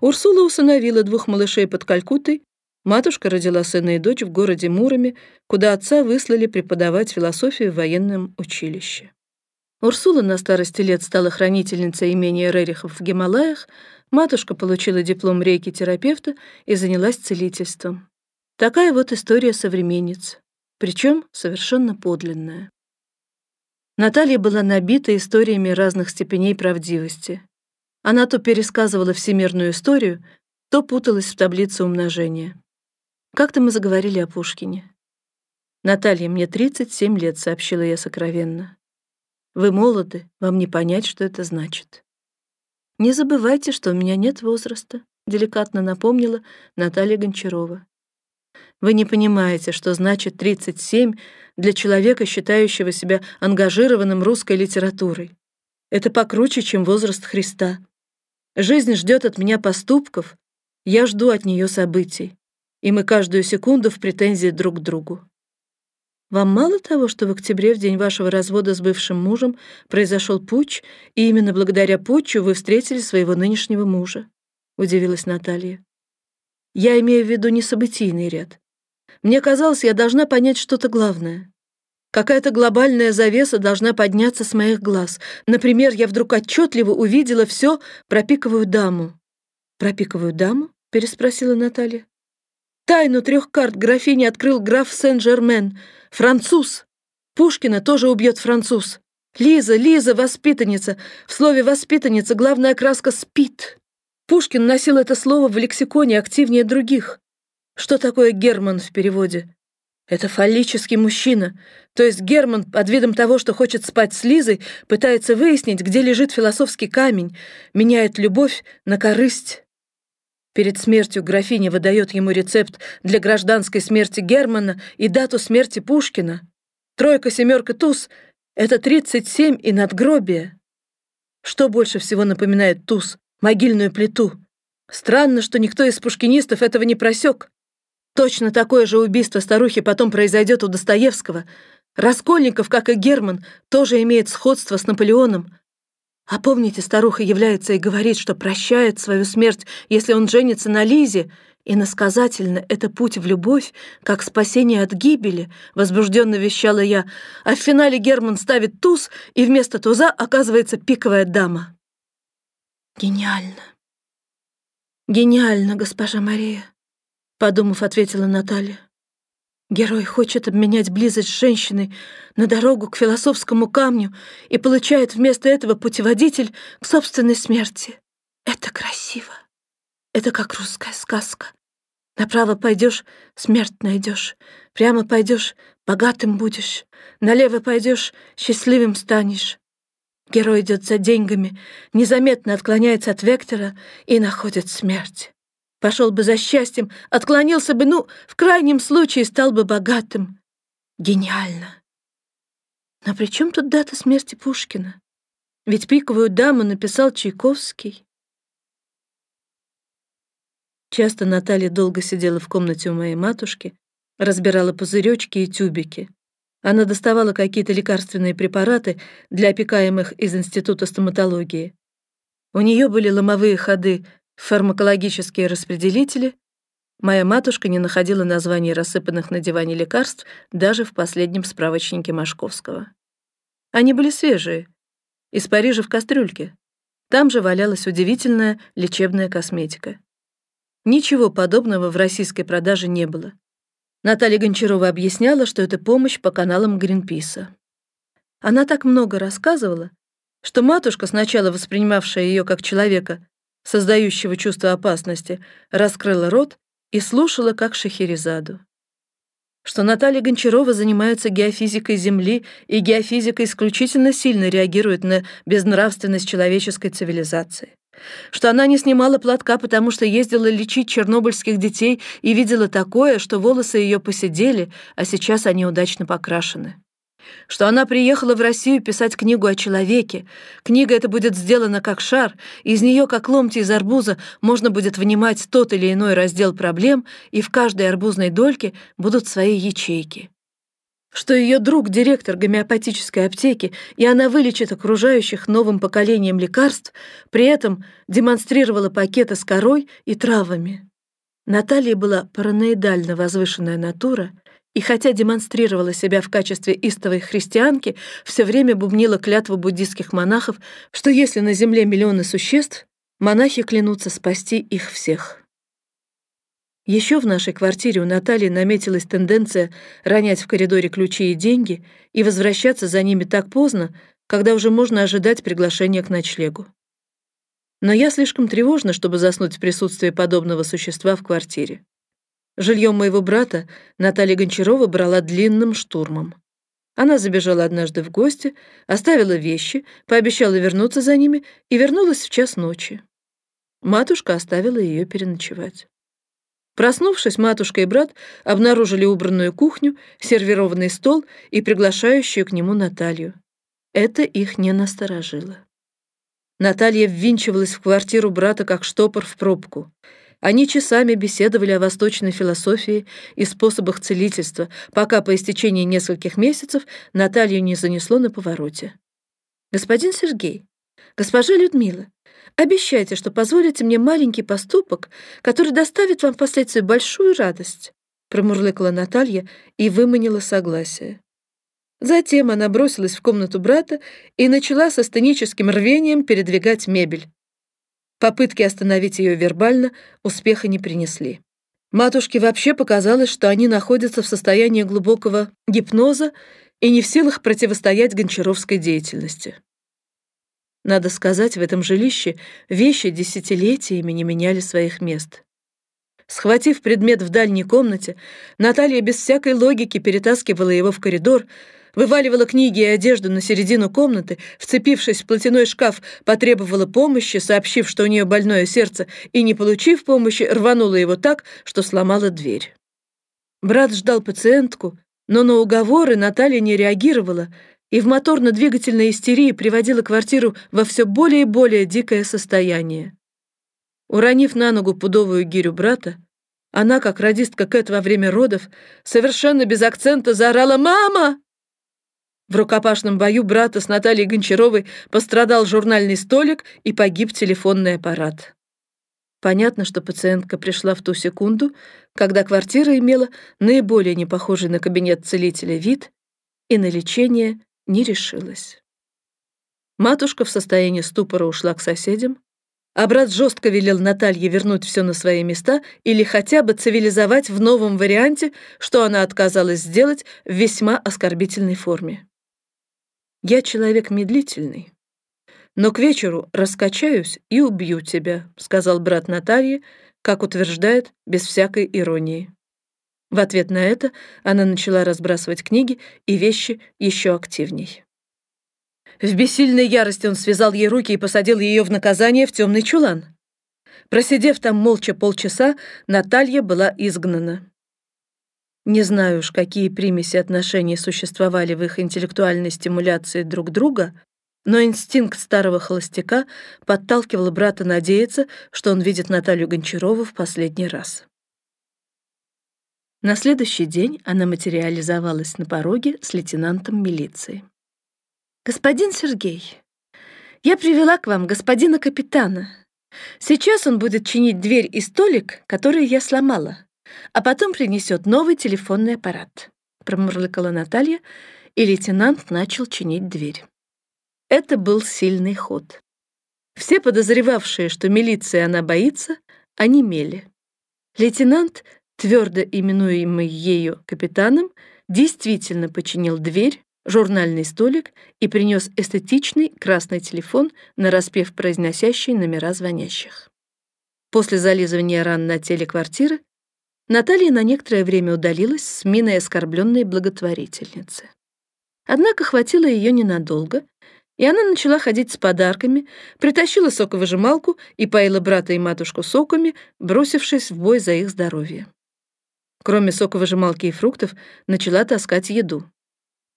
Урсула усыновила двух малышей под Калькуттой, матушка родила сына и дочь в городе Муроме, куда отца выслали преподавать философию в военном училище. Урсула на старости лет стала хранительницей имения Рерихов в Гималаях, матушка получила диплом рейки-терапевта и занялась целительством. Такая вот история современниц, причем совершенно подлинная. Наталья была набита историями разных степеней правдивости. Она то пересказывала всемирную историю, то путалась в таблице умножения. Как-то мы заговорили о Пушкине. «Наталья, мне 37 лет», — сообщила я сокровенно. «Вы молоды, вам не понять, что это значит». «Не забывайте, что у меня нет возраста», — деликатно напомнила Наталья Гончарова. «Вы не понимаете, что значит 37 для человека, считающего себя ангажированным русской литературой. Это покруче, чем возраст Христа. Жизнь ждет от меня поступков, я жду от нее событий, и мы каждую секунду в претензии друг к другу. Вам мало того, что в октябре, в день вашего развода с бывшим мужем, произошел путч, и именно благодаря путчу вы встретили своего нынешнего мужа?» — удивилась Наталья. «Я имею в виду не событийный ряд. Мне казалось, я должна понять что-то главное. Какая-то глобальная завеса должна подняться с моих глаз. Например, я вдруг отчетливо увидела все про пиковую даму». «Про пиковую даму?» — переспросила Наталья. «Тайну трех карт графини открыл граф Сен-Жермен», Француз! Пушкина тоже убьет француз. Лиза, Лиза, воспитанница. В слове «воспитанница» главная краска «спит». Пушкин носил это слово в лексиконе активнее других. Что такое Герман в переводе? Это фаллический мужчина. То есть Герман под видом того, что хочет спать с Лизой, пытается выяснить, где лежит философский камень, меняет любовь на корысть. Перед смертью графиня выдает ему рецепт для гражданской смерти Германа и дату смерти Пушкина. Тройка, семерка, туз — это 37 и надгробие. Что больше всего напоминает туз? Могильную плиту. Странно, что никто из пушкинистов этого не просек. Точно такое же убийство старухи потом произойдет у Достоевского. Раскольников, как и Герман, тоже имеет сходство с Наполеоном. А помните, старуха является и говорит, что прощает свою смерть, если он женится на Лизе, и насказательно это путь в любовь, как спасение от гибели, возбужденно вещала я, а в финале Герман ставит туз, и вместо туза оказывается пиковая дама. Гениально. Гениально, госпожа Мария, подумав, ответила Наталья. Герой хочет обменять близость с женщиной на дорогу к философскому камню и получает вместо этого путеводитель к собственной смерти. Это красиво. Это как русская сказка. Направо пойдешь — смерть найдешь. Прямо пойдешь — богатым будешь. Налево пойдешь — счастливым станешь. Герой идет за деньгами, незаметно отклоняется от вектора и находит смерть. Пошел бы за счастьем, отклонился бы, ну, в крайнем случае стал бы богатым. Гениально. Но при чем тут дата смерти Пушкина? Ведь «Пиковую даму» написал Чайковский. Часто Наталья долго сидела в комнате у моей матушки, разбирала пузыречки и тюбики. Она доставала какие-то лекарственные препараты для опекаемых из Института стоматологии. У нее были ломовые ходы фармакологические распределители, моя матушка не находила названий рассыпанных на диване лекарств даже в последнем справочнике Машковского. Они были свежие, из Парижа в кастрюльке. Там же валялась удивительная лечебная косметика. Ничего подобного в российской продаже не было. Наталья Гончарова объясняла, что это помощь по каналам Гринписа. Она так много рассказывала, что матушка, сначала воспринимавшая ее как человека, создающего чувство опасности, раскрыла рот и слушала, как Шахерезаду. Что Наталья Гончарова занимается геофизикой Земли, и геофизика исключительно сильно реагирует на безнравственность человеческой цивилизации. Что она не снимала платка, потому что ездила лечить чернобыльских детей и видела такое, что волосы ее посидели, а сейчас они удачно покрашены что она приехала в Россию писать книгу о человеке. Книга эта будет сделана как шар, из нее, как ломти из арбуза, можно будет вынимать тот или иной раздел проблем, и в каждой арбузной дольке будут свои ячейки. что ее друг — директор гомеопатической аптеки, и она вылечит окружающих новым поколением лекарств, при этом демонстрировала пакеты с корой и травами. Наталья была параноидально возвышенная натура, и хотя демонстрировала себя в качестве истовой христианки, все время бубнила клятву буддийских монахов, что если на земле миллионы существ, монахи клянутся спасти их всех. Еще в нашей квартире у Натальи наметилась тенденция ронять в коридоре ключи и деньги и возвращаться за ними так поздно, когда уже можно ожидать приглашения к ночлегу. Но я слишком тревожна, чтобы заснуть в присутствии подобного существа в квартире. Жилье моего брата Наталья Гончарова брала длинным штурмом. Она забежала однажды в гости, оставила вещи, пообещала вернуться за ними и вернулась в час ночи. Матушка оставила ее переночевать. Проснувшись, матушка и брат обнаружили убранную кухню, сервированный стол и приглашающую к нему Наталью. Это их не насторожило. Наталья ввинчивалась в квартиру брата как штопор в пробку. Они часами беседовали о восточной философии и способах целительства, пока по истечении нескольких месяцев Наталью не занесло на повороте. «Господин Сергей, госпожа Людмила, Обещайте, что позволите мне маленький поступок, который доставит вам впоследствии большую радость», промурлыкала Наталья и выманила согласие. Затем она бросилась в комнату брата и начала со сценическим рвением передвигать мебель. Попытки остановить ее вербально успеха не принесли. Матушке вообще показалось, что они находятся в состоянии глубокого гипноза и не в силах противостоять гончаровской деятельности. Надо сказать, в этом жилище вещи десятилетиями не меняли своих мест. Схватив предмет в дальней комнате, Наталья без всякой логики перетаскивала его в коридор, вываливала книги и одежду на середину комнаты, вцепившись в платяной шкаф, потребовала помощи, сообщив, что у нее больное сердце, и, не получив помощи, рванула его так, что сломала дверь. Брат ждал пациентку, но на уговоры Наталья не реагировала, и в моторно-двигательной истерии приводила квартиру во все более и более дикое состояние. Уронив на ногу пудовую гирю брата, она, как радистка Кэт во время родов, совершенно без акцента заорала «Мама!». В рукопашном бою брата с Натальей Гончаровой пострадал журнальный столик и погиб телефонный аппарат. Понятно, что пациентка пришла в ту секунду, когда квартира имела наиболее непохожий на кабинет целителя вид, и на лечение не решилась. Матушка в состоянии ступора ушла к соседям, а брат жестко велел Наталье вернуть все на свои места или хотя бы цивилизовать в новом варианте, что она отказалась сделать в весьма оскорбительной форме. «Я человек медлительный, но к вечеру раскачаюсь и убью тебя», сказал брат Наталье, как утверждает, без всякой иронии. В ответ на это она начала разбрасывать книги и вещи еще активней. В бессильной ярости он связал ей руки и посадил ее в наказание в темный чулан. Просидев там молча полчаса, Наталья была изгнана. Не знаю уж, какие примеси отношений существовали в их интеллектуальной стимуляции друг друга, но инстинкт старого холостяка подталкивал брата надеяться, что он видит Наталью Гончарову в последний раз. На следующий день она материализовалась на пороге с лейтенантом милиции. «Господин Сергей, я привела к вам господина капитана. Сейчас он будет чинить дверь и столик, которые я сломала, а потом принесет новый телефонный аппарат», промурлыкала Наталья, и лейтенант начал чинить дверь. Это был сильный ход. Все подозревавшие, что милиция она боится, онемели. Лейтенант — твердо именуемый ею капитаном, действительно починил дверь, журнальный столик и принес эстетичный красный телефон, нараспев произносящий номера звонящих. После зализывания ран на теле квартиры Наталья на некоторое время удалилась с миной оскорбленной благотворительницы. Однако хватило ее ненадолго, и она начала ходить с подарками, притащила соковыжималку и поила брата и матушку соками, бросившись в бой за их здоровье кроме соковыжималки и фруктов, начала таскать еду.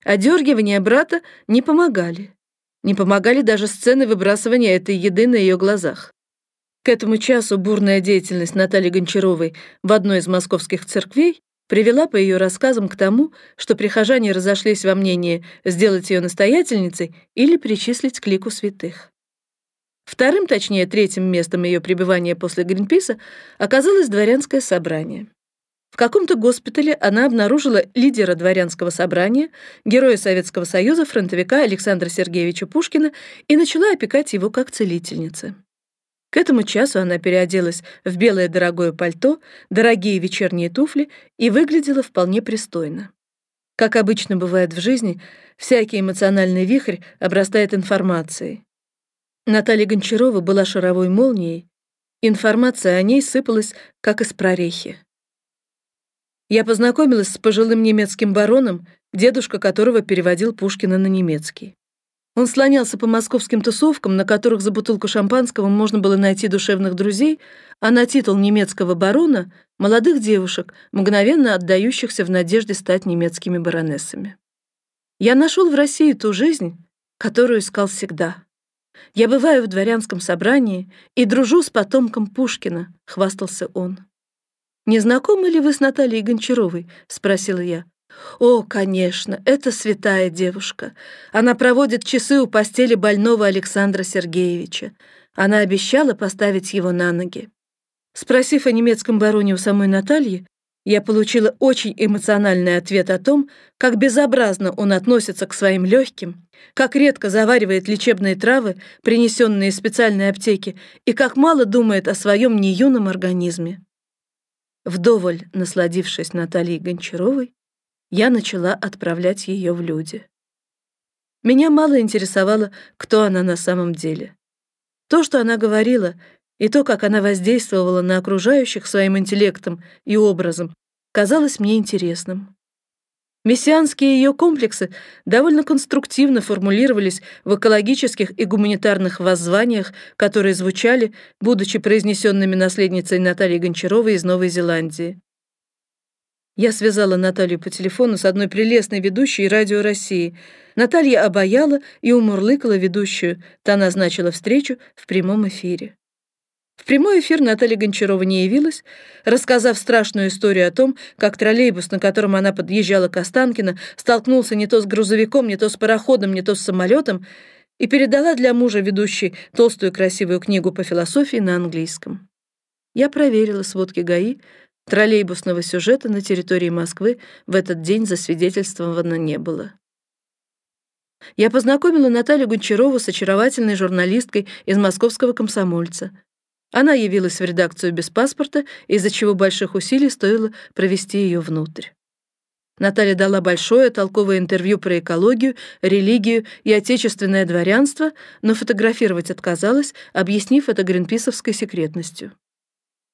Одергивания брата не помогали. Не помогали даже сцены выбрасывания этой еды на ее глазах. К этому часу бурная деятельность Натальи Гончаровой в одной из московских церквей привела по ее рассказам к тому, что прихожане разошлись во мнении сделать ее настоятельницей или причислить к лику святых. Вторым, точнее, третьим местом ее пребывания после Гринписа оказалось дворянское собрание. В каком-то госпитале она обнаружила лидера дворянского собрания, героя Советского Союза, фронтовика Александра Сергеевича Пушкина и начала опекать его как целительница. К этому часу она переоделась в белое дорогое пальто, дорогие вечерние туфли и выглядела вполне пристойно. Как обычно бывает в жизни, всякий эмоциональный вихрь обрастает информацией. Наталья Гончарова была шаровой молнией, информация о ней сыпалась, как из прорехи. Я познакомилась с пожилым немецким бароном, дедушка которого переводил Пушкина на немецкий. Он слонялся по московским тусовкам, на которых за бутылку шампанского можно было найти душевных друзей, а на титул немецкого барона — молодых девушек, мгновенно отдающихся в надежде стать немецкими баронессами. Я нашел в России ту жизнь, которую искал всегда. Я бываю в дворянском собрании и дружу с потомком Пушкина, хвастался он. «Не знакомы ли вы с Натальей Гончаровой?» — спросила я. «О, конечно, это святая девушка. Она проводит часы у постели больного Александра Сергеевича. Она обещала поставить его на ноги». Спросив о немецком бароне у самой Натальи, я получила очень эмоциональный ответ о том, как безобразно он относится к своим легким, как редко заваривает лечебные травы, принесенные из специальной аптеки, и как мало думает о своем неюном организме. Вдоволь насладившись Натальей Гончаровой, я начала отправлять ее в люди. Меня мало интересовало, кто она на самом деле. То, что она говорила, и то, как она воздействовала на окружающих своим интеллектом и образом, казалось мне интересным. Мессианские ее комплексы довольно конструктивно формулировались в экологических и гуманитарных воззваниях, которые звучали, будучи произнесенными наследницей Натальи Гончаровой из Новой Зеландии. Я связала Наталью по телефону с одной прелестной ведущей радио России. Наталья обаяла и умурлыкала ведущую. Та назначила встречу в прямом эфире. В прямой эфир Наталья Гончарова не явилась, рассказав страшную историю о том, как троллейбус, на котором она подъезжала к Останкино, столкнулся не то с грузовиком, не то с пароходом, не то с самолетом, и передала для мужа ведущей толстую красивую книгу по философии на английском. Я проверила сводки ГАИ, троллейбусного сюжета на территории Москвы в этот день засвидетельствовано не было. Я познакомила Наталью Гончарову с очаровательной журналисткой из московского комсомольца. Она явилась в редакцию без паспорта, из-за чего больших усилий стоило провести ее внутрь. Наталья дала большое толковое интервью про экологию, религию и отечественное дворянство, но фотографировать отказалась, объяснив это гринписовской секретностью.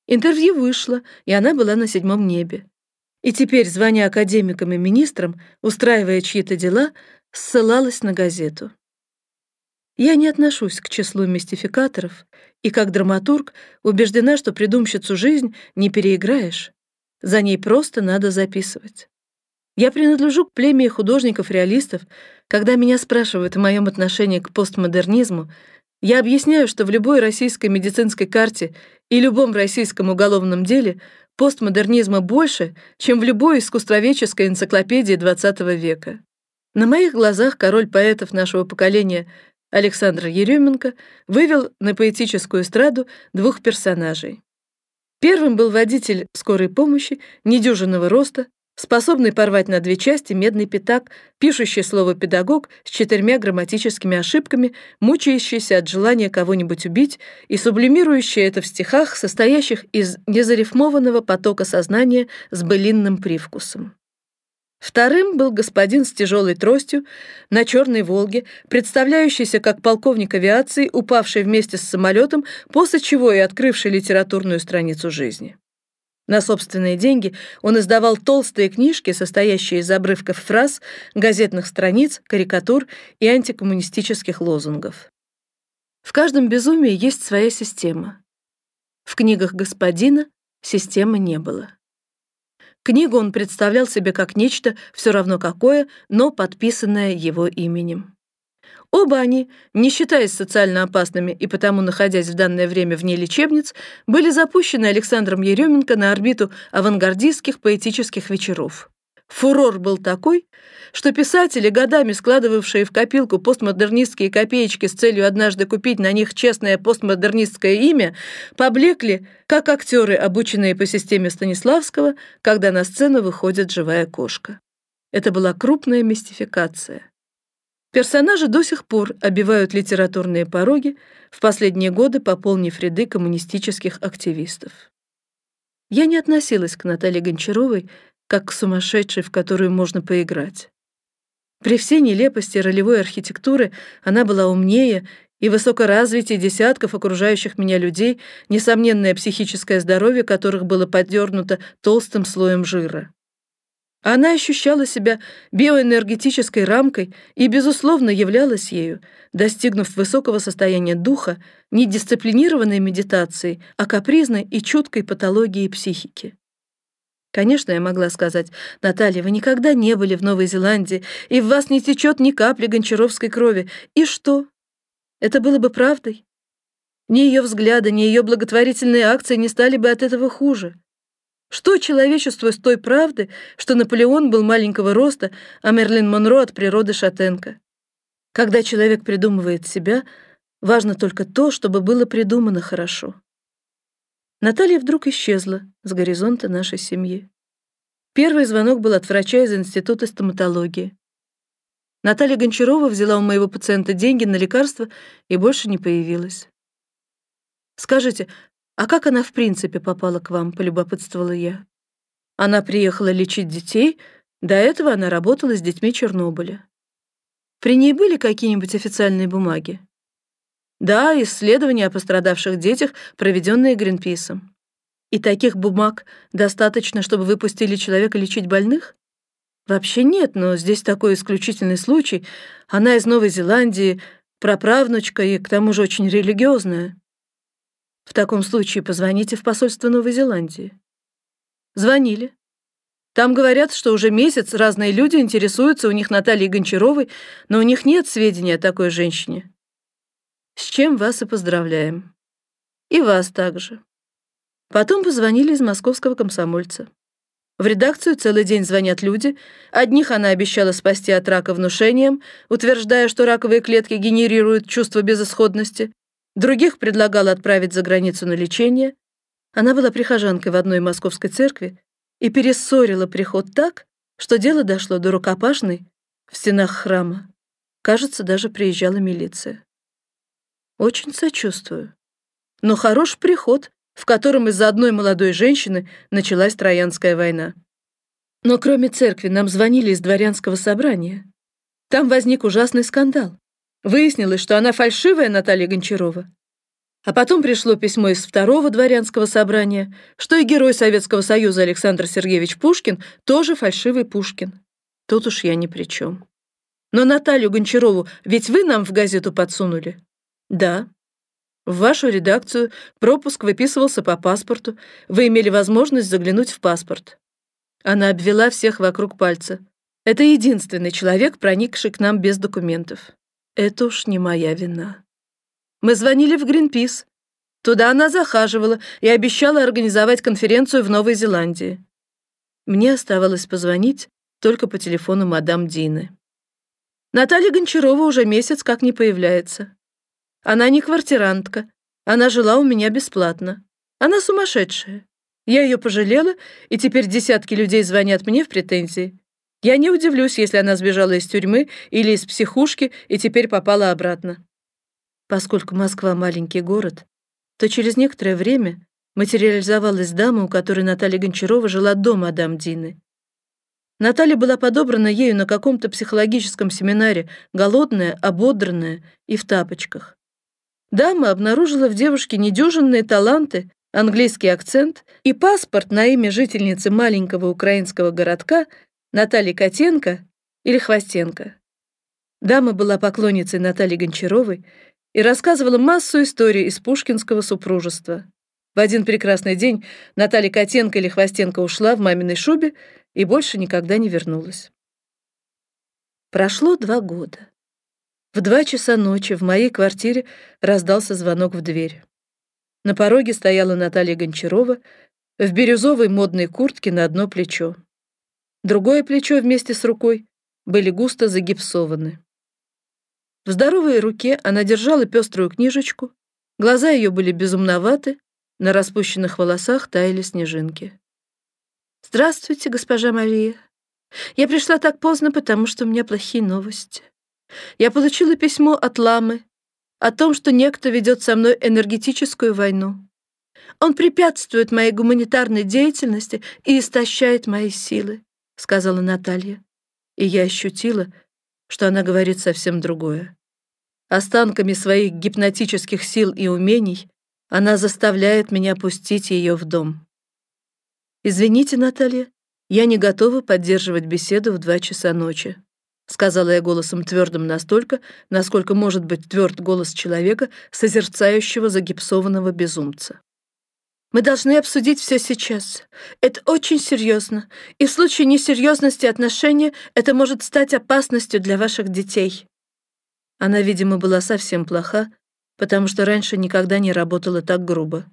Интервью вышло, и она была на седьмом небе. И теперь, звоня академикам и министрам, устраивая чьи-то дела, ссылалась на газету. Я не отношусь к числу мистификаторов и как драматург убеждена, что придумщицу жизнь не переиграешь. За ней просто надо записывать. Я принадлежу к племени художников-реалистов. Когда меня спрашивают о моем отношении к постмодернизму, я объясняю, что в любой российской медицинской карте и любом российском уголовном деле постмодернизма больше, чем в любой искусствоведческой энциклопедии XX века. На моих глазах король поэтов нашего поколения Александр Еременко вывел на поэтическую эстраду двух персонажей. Первым был водитель скорой помощи, недюжинного роста, способный порвать на две части медный пятак, пишущий слово «педагог» с четырьмя грамматическими ошибками, мучающийся от желания кого-нибудь убить и сублимирующий это в стихах, состоящих из незарифмованного потока сознания с былинным привкусом. Вторым был господин с тяжелой тростью на черной «Волге», представляющийся как полковник авиации, упавший вместе с самолетом, после чего и открывший литературную страницу жизни. На собственные деньги он издавал толстые книжки, состоящие из обрывков фраз, газетных страниц, карикатур и антикоммунистических лозунгов. В каждом безумии есть своя система. В книгах господина системы не было. Книгу он представлял себе как нечто все равно какое, но подписанное его именем. Оба они, не считаясь социально опасными и потому находясь в данное время вне лечебниц, были запущены Александром Еременко на орбиту авангардистских поэтических вечеров. Фурор был такой, что писатели, годами складывавшие в копилку постмодернистские копеечки с целью однажды купить на них честное постмодернистское имя, поблекли, как актеры, обученные по системе Станиславского, когда на сцену выходит живая кошка. Это была крупная мистификация. Персонажи до сих пор обивают литературные пороги, в последние годы пополнив ряды коммунистических активистов. Я не относилась к Наталье Гончаровой как к сумасшедшей, в которую можно поиграть. При всей нелепости ролевой архитектуры она была умнее и высокоразвитие десятков окружающих меня людей, несомненное психическое здоровье которых было подернуто толстым слоем жира. Она ощущала себя биоэнергетической рамкой и, безусловно, являлась ею, достигнув высокого состояния духа не дисциплинированной медитацией, а капризной и чуткой патологией психики. Конечно, я могла сказать, «Наталья, вы никогда не были в Новой Зеландии, и в вас не течет ни капли гончаровской крови. И что? Это было бы правдой? Ни ее взгляды, ни ее благотворительные акции не стали бы от этого хуже. Что человечеству с той правды, что Наполеон был маленького роста, а Мерлин Монро от природы шатенка? Когда человек придумывает себя, важно только то, чтобы было придумано хорошо. Наталья вдруг исчезла с горизонта нашей семьи. Первый звонок был от врача из Института стоматологии. Наталья Гончарова взяла у моего пациента деньги на лекарства и больше не появилась. «Скажите, а как она в принципе попала к вам?» — полюбопытствовала я. Она приехала лечить детей, до этого она работала с детьми Чернобыля. При ней были какие-нибудь официальные бумаги? Да, исследования о пострадавших детях, проведенные Гринписом. И таких бумаг достаточно, чтобы выпустили человека лечить больных? Вообще нет, но здесь такой исключительный случай. Она из Новой Зеландии, праправнучка и к тому же очень религиозная. В таком случае позвоните в посольство Новой Зеландии. Звонили. Там говорят, что уже месяц разные люди интересуются у них Натальей Гончаровой, но у них нет сведений о такой женщине. С чем вас и поздравляем. И вас также. Потом позвонили из московского комсомольца. В редакцию целый день звонят люди. Одних она обещала спасти от рака внушением, утверждая, что раковые клетки генерируют чувство безысходности. Других предлагала отправить за границу на лечение. Она была прихожанкой в одной московской церкви и перессорила приход так, что дело дошло до рукопашной в стенах храма. Кажется, даже приезжала милиция. Очень сочувствую. Но хорош приход, в котором из-за одной молодой женщины началась Троянская война. Но кроме церкви нам звонили из дворянского собрания. Там возник ужасный скандал. Выяснилось, что она фальшивая Наталья Гончарова. А потом пришло письмо из второго дворянского собрания, что и герой Советского Союза Александр Сергеевич Пушкин тоже фальшивый Пушкин. Тут уж я ни при чем. Но Наталью Гончарову ведь вы нам в газету подсунули? Да. В вашу редакцию пропуск выписывался по паспорту. Вы имели возможность заглянуть в паспорт. Она обвела всех вокруг пальца. Это единственный человек, проникший к нам без документов. Это уж не моя вина. Мы звонили в Гринпис. Туда она захаживала и обещала организовать конференцию в Новой Зеландии. Мне оставалось позвонить только по телефону мадам Дины. Наталья Гончарова уже месяц как не появляется. Она не квартирантка. Она жила у меня бесплатно. Она сумасшедшая. Я ее пожалела, и теперь десятки людей звонят мне в претензии. Я не удивлюсь, если она сбежала из тюрьмы или из психушки и теперь попала обратно. Поскольку Москва — маленький город, то через некоторое время материализовалась дама, у которой Наталья Гончарова жила до мадам Дины. Наталья была подобрана ею на каком-то психологическом семинаре, голодная, ободранная и в тапочках. Дама обнаружила в девушке недюжинные таланты, английский акцент и паспорт на имя жительницы маленького украинского городка Натальи Котенко или Хвостенко. Дама была поклонницей Натальи Гончаровой и рассказывала массу историй из пушкинского супружества. В один прекрасный день Наталья Котенко или Хвостенко ушла в маминой шубе и больше никогда не вернулась. Прошло два года. В два часа ночи в моей квартире раздался звонок в дверь. На пороге стояла Наталья Гончарова в бирюзовой модной куртке на одно плечо. Другое плечо вместе с рукой были густо загипсованы. В здоровой руке она держала пеструю книжечку, глаза ее были безумноваты, на распущенных волосах таяли снежинки. «Здравствуйте, госпожа Мария. Я пришла так поздно, потому что у меня плохие новости. Я получила письмо от Ламы о том, что некто ведет со мной энергетическую войну. Он препятствует моей гуманитарной деятельности и истощает мои силы», — сказала Наталья. И я ощутила, что она говорит совсем другое. Останками своих гипнотических сил и умений она заставляет меня пустить ее в дом. «Извините, Наталья, я не готова поддерживать беседу в два часа ночи», сказала я голосом твердым настолько, насколько может быть тверд голос человека, созерцающего загипсованного безумца. Мы должны обсудить все сейчас. Это очень серьезно, и в случае несерьезности отношения это может стать опасностью для ваших детей. Она, видимо, была совсем плоха, потому что раньше никогда не работала так грубо.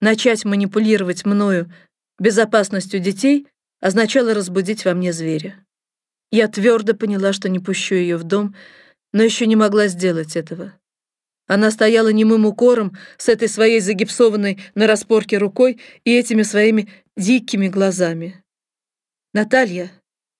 Начать манипулировать мною безопасностью детей означало разбудить во мне зверя. Я твердо поняла, что не пущу ее в дом, но еще не могла сделать этого. Она стояла немым укором с этой своей загипсованной на распорке рукой и этими своими дикими глазами. «Наталья,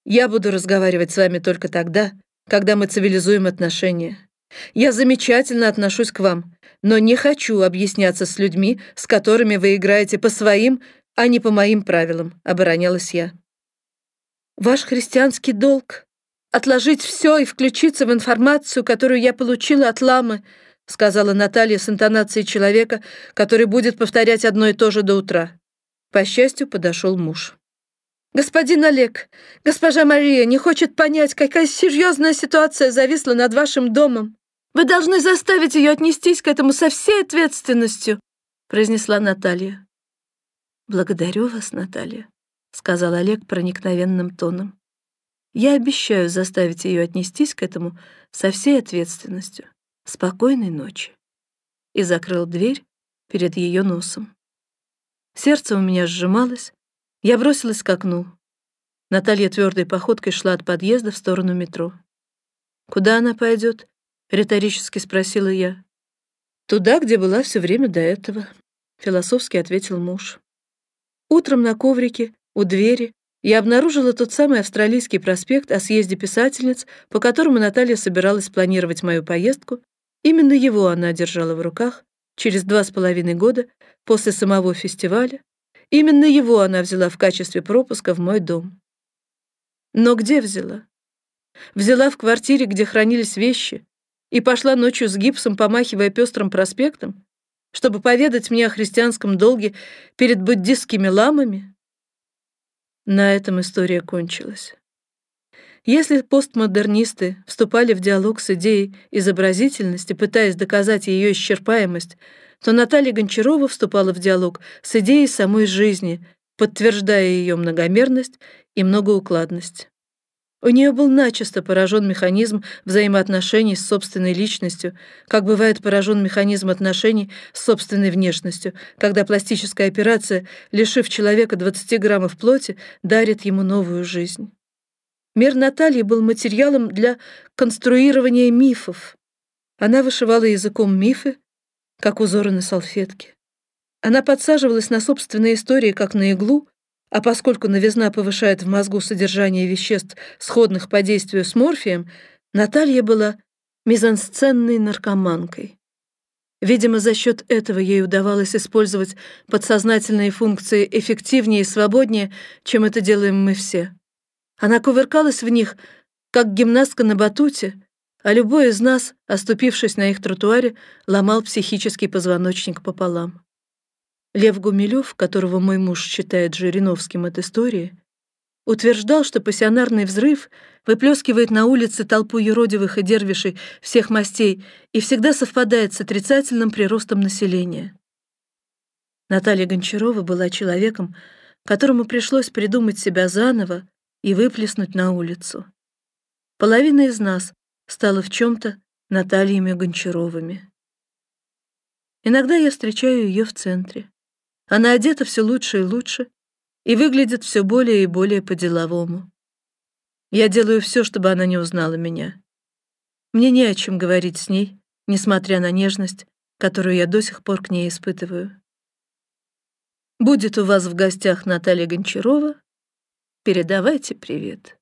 я буду разговаривать с вами только тогда, когда мы цивилизуем отношения. Я замечательно отношусь к вам, но не хочу объясняться с людьми, с которыми вы играете по своим, а не по моим правилам», — оборонялась я. «Ваш христианский долг — отложить все и включиться в информацию, которую я получила от ламы», — сказала Наталья с интонацией человека, который будет повторять одно и то же до утра. По счастью, подошел муж. «Господин Олег, госпожа Мария не хочет понять, какая серьезная ситуация зависла над вашим домом. Вы должны заставить ее отнестись к этому со всей ответственностью», произнесла Наталья. «Благодарю вас, Наталья», сказал Олег проникновенным тоном. «Я обещаю заставить ее отнестись к этому со всей ответственностью. Спокойной ночи». И закрыл дверь перед ее носом. Сердце у меня сжималось, я бросилась к окну. Наталья твердой походкой шла от подъезда в сторону метро. «Куда она пойдет?» — риторически спросила я. «Туда, где была все время до этого», — философски ответил муж. Утром на коврике у двери я обнаружила тот самый австралийский проспект о съезде писательниц, по которому Наталья собиралась планировать мою поездку. Именно его она держала в руках через два с половиной года после самого фестиваля. Именно его она взяла в качестве пропуска в мой дом. Но где взяла? Взяла в квартире, где хранились вещи, и пошла ночью с гипсом, помахивая пестрым проспектом, чтобы поведать мне о христианском долге перед буддистскими ламами? На этом история кончилась. Если постмодернисты вступали в диалог с идеей изобразительности, пытаясь доказать ее исчерпаемость, то Наталья Гончарова вступала в диалог с идеей самой жизни, подтверждая ее многомерность и многоукладность. У нее был начисто поражен механизм взаимоотношений с собственной личностью, как бывает поражен механизм отношений с собственной внешностью, когда пластическая операция, лишив человека 20 граммов плоти, дарит ему новую жизнь. Мир Натальи был материалом для конструирования мифов. Она вышивала языком мифы, как узоры на салфетке. Она подсаживалась на собственные истории, как на иглу, а поскольку новизна повышает в мозгу содержание веществ, сходных по действию с морфием, Наталья была мизансценной наркоманкой. Видимо, за счет этого ей удавалось использовать подсознательные функции эффективнее и свободнее, чем это делаем мы все. Она кувыркалась в них, как гимнастка на батуте, а любой из нас, оступившись на их тротуаре, ломал психический позвоночник пополам. Лев Гумилев, которого мой муж считает Жириновским от истории, утверждал, что пассионарный взрыв выплескивает на улице толпу юродивых и дервишей всех мастей и всегда совпадает с отрицательным приростом населения. Наталья Гончарова была человеком, которому пришлось придумать себя заново и выплеснуть на улицу. Половина из нас стала в чем-то Натальями Гончаровыми. Иногда я встречаю ее в центре. Она одета все лучше и лучше и выглядит все более и более по-деловому. Я делаю все, чтобы она не узнала меня. Мне не о чем говорить с ней, несмотря на нежность, которую я до сих пор к ней испытываю. Будет у вас в гостях Наталья Гончарова, передавайте привет.